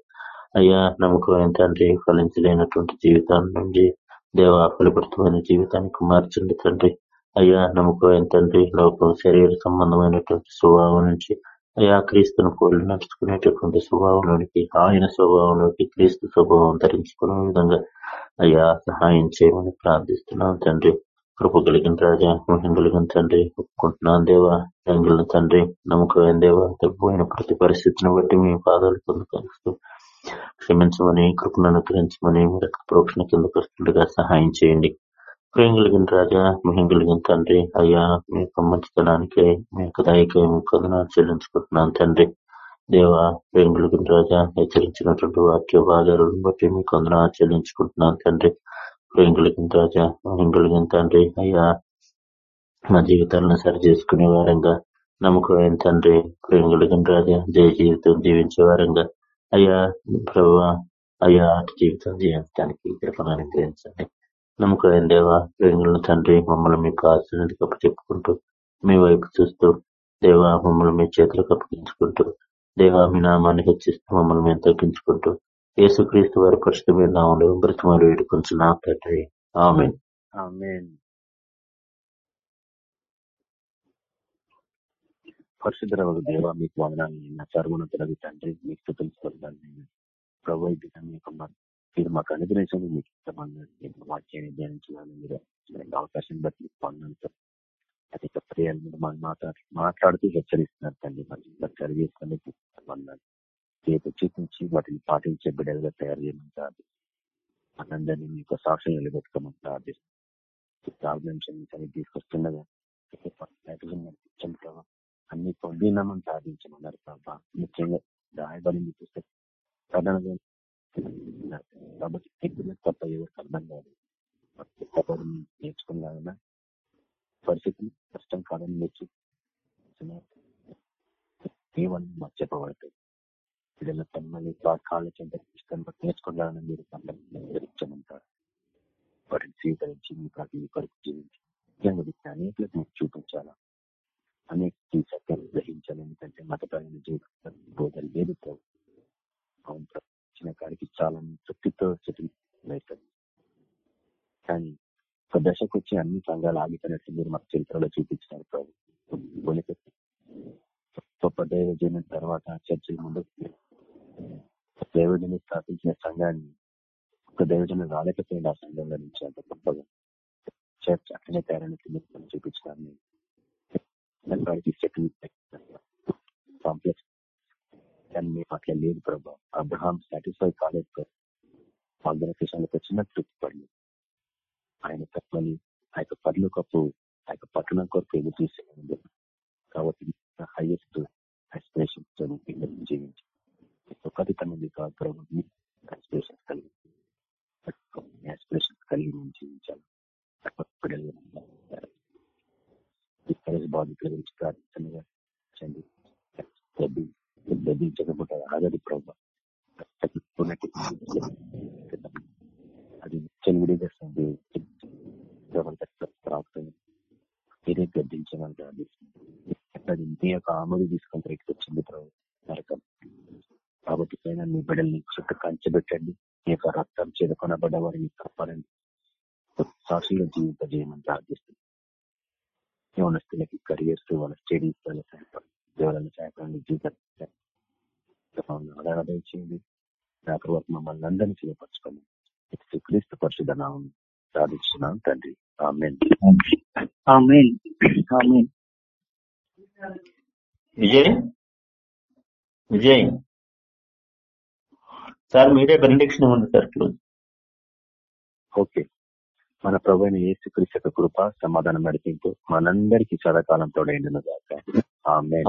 అయ్యా నమ్మకమైన తండ్రి ఫలించలేనటువంటి జీవితాన్ని నుండి దేవ ఫలభరితమైన జీవితానికి మార్చండి తండ్రి. అయ్యా నమ్మకమైన తండ్రి లోపల శరీర సంబంధమైనటువంటి స్వభావం నుంచి అయ్యా క్రీస్తును పోలి నడుచుకునేటటువంటి స్వభావంలోనికి ఆయన స్వభావంలోకి క్రీస్తు స్వభావం ధరించుకునే విధంగా అయ్యా సహాయం చేయమని ప్రార్థిస్తున్నాను తండ్రి. కృప కలిగిన రాజా మహిం కలిగిన తండ్రి ఒప్పుకుంటున్నాను దేవా రంగుల తండ్రి నమ్మకమైన దేవా తగ్గిపోయిన ప్రతి పరిస్థితిని బట్టి మీ పాదాలు పొందుకొనిస్తూ క్షమించమని కృపను అనుగ్రహించమని ప్రోక్షణ కిందకు వస్తుండగా సహాయం చేయండి. ప్రేమ కలిగిన రాజా మేము కలిగిన తండ్రి అయ్యా మీ యొక్క మంచితనానికి మీ యొక్క దయకి మీ కొందనాలు చెల్లించుకుంటున్నాను తండ్రి. దేవ ప్రేమ కలిగిన రాజా హెచ్చరించినటువంటి వాక్య భాగాలను బట్టి మీ కొందనాలు చెల్లించుకుంటున్నాను తండ్రి. ప్రేమ కలిగిన రాజా మేము కలిగిన తండ్రి అయ్యా మా జీవితాలను సరి చేసుకునే వారంగా నమ్మకమైన తండ్రి ప్రేమ కలిగిన రాజా జయ జీవితం జీవించే వారంగా అయ్యా ప్రభు అయ్యా అటు జీవితం జీవించడానికి కృపను అనుగ్రహించండి నమ్మకమైన దేవా ప్రేమలను తండ్రి మమ్మల్ని మీకు ఆశ్రయానికి కప్పు చెప్పుకుంటూ మీ వైపు చూస్తూ దేవా మమ్మల్ని మీ చేతులకు అప్పగించుకుంటూ దేవా మీ నామాన్ని హెచ్చిస్తూ మమ్మల్ని మేము తగ్గించుకుంటూ యేసుక్రీస్తు వారి పరిస్థితి నామలు బ్రతిమాలు వేడుకొంచున్నా తండ్రి ఆమెన్ పరిశుద్ధ దేవ మీకు వందనాలు. సర్వోన్నతులకి తండ్రి మీకు స్థుతించుకోవాలి ప్రభు మీ యొక్క మీరు మాకు అనుగ్రహించండి మీకు ఇష్టమన్నారు వాక్యాన్ని ధ్యానించాలని మీరు అవకాశం బట్టి పొందాను అనేక ప్రియాలు మీరు మనం మాట్లాడు మాట్లాడుతూ హెచ్చరిస్తున్నారు తండ్రి. మరి సరి చేసుకుని అన్నారు రేపు చూపించి వాటిని పాటించే బిడ్డలుగా తయారు చేయమని ప్రార్థి మనందరినీ మీకు సాక్ష్యం నిలబెట్టుకోమని ప్రార్థిస్తాం ప్రాబ్లమ్స్ తీసుకొస్తుండగా నడిపించండి ప్రభావ అన్ని పొందినామని సాధించమన్నారు ప్రభా. ముఖ్యంగా రాయబడింది పుస్తకం. ప్రధానంగా కాబట్టి తప్ప ఎవరికి అర్థం కాదు. కష్టపడి నేర్చుకున్నా పరిస్థితి కష్టం కాదని నేర్చు కేవలం మర్చిపోవడతాయి పిల్లల తమ్మని కాళ్ళ చెంత ఇష్టం నేర్చుకున్నారని మీరు నిర్వహించమంటారు వాటిని స్వీకరించి మీ ప్రతి కొరకు జీవించి ముఖ్యంగా అనేకలకు మీకు చూపించాలా అనేక సత్యాన్ని గ్రహించాలి ఎందుకంటే మతపరమైన జీవితం బోధలు లేదు అవును ఇచ్చిన కాడికి చాలా తృప్తితో అవుతుంది కానీ ఒక దశకు వచ్చి అన్ని సంఘాలు ఆగిపోయినట్టు మీరు మాకు చరిత్రలో చూపించినారు ప్రభు గొప్ప దైవజన తర్వాత చర్చల ముందు దేవుడిని స్థాపించిన సంఘాన్ని ఒక దైవజనం రాలేకపోయింది ఆ సంఘంలో నుంచి అంత గొప్పగా చర్చ్ అట్లనే తయారైన చూపించడాన్ని కాంప్లెక్స్ కానీ మేము అట్లా లేదు ప్రభా అబ్రహాం సాటిస్ఫై కాలేదు ప్రభా ఆర్గనైజేషన్లకు వచ్చినట్టు తృప్తిపడి ఆయన తత్వని ఆ యొక్క పర్లు కప్పు ఆ యొక్క పట్టణం కొరకు ఎదురు చూసే కాబట్టి హైయెస్ట్ ఎక్స్ప్రెషన్స్తో జీవించి ఒకటి తనది కాదు ప్రభు ఎక్స్ప్రెషన్స్ కలిగి ఎక్స్ప్రెషన్స్ కలిగి మేము జీవించాలి బాధితుల గురించి ప్రార్థించగా చండి బెదిరించకపోతే ఆగది ప్రభావ అది చెల్లిడి చేస్తుంది రాకుతుంది మీరే గద్దించమని ప్రార్థిస్తుంది అది మీ తీసుకొని బయటకు వచ్చింది ప్రభు నరకం కాబట్టి పైన మీ బిడ్డల్ని చుట్టూ కంచబెట్టండి మీ యొక్క రక్తం చేదుకొనబడ్డ వారిని కాపాడండి సాక్షులుగా జీవింపజేయమని ప్రార్థిస్తుంది యవనస్తులకి కరియర్స్ వాళ్ళ స్టడీస్ వాళ్ళ సహాయపడండి దేవుళ్ళని సహాయపడండి జీవితం ఆధారణ చేయండి నా తర్వాత మమ్మల్ని అందరినీ చేపరచుకోండి క్రీస్తు పరిశుద్ధ నామం ప్రార్థిస్తున్నాం తండ్రి amen amen Vijay Vijay. Sir మీరే బెనిడిక్షన్ ఇవ్వండి సార్ క్లోజ్ ఓకే. మన ప్రభు ఏసు యేసు కృప సమాధానం నడిపింపు మనందరికీ సదాకాలం తోడైండును గాక. ఆమె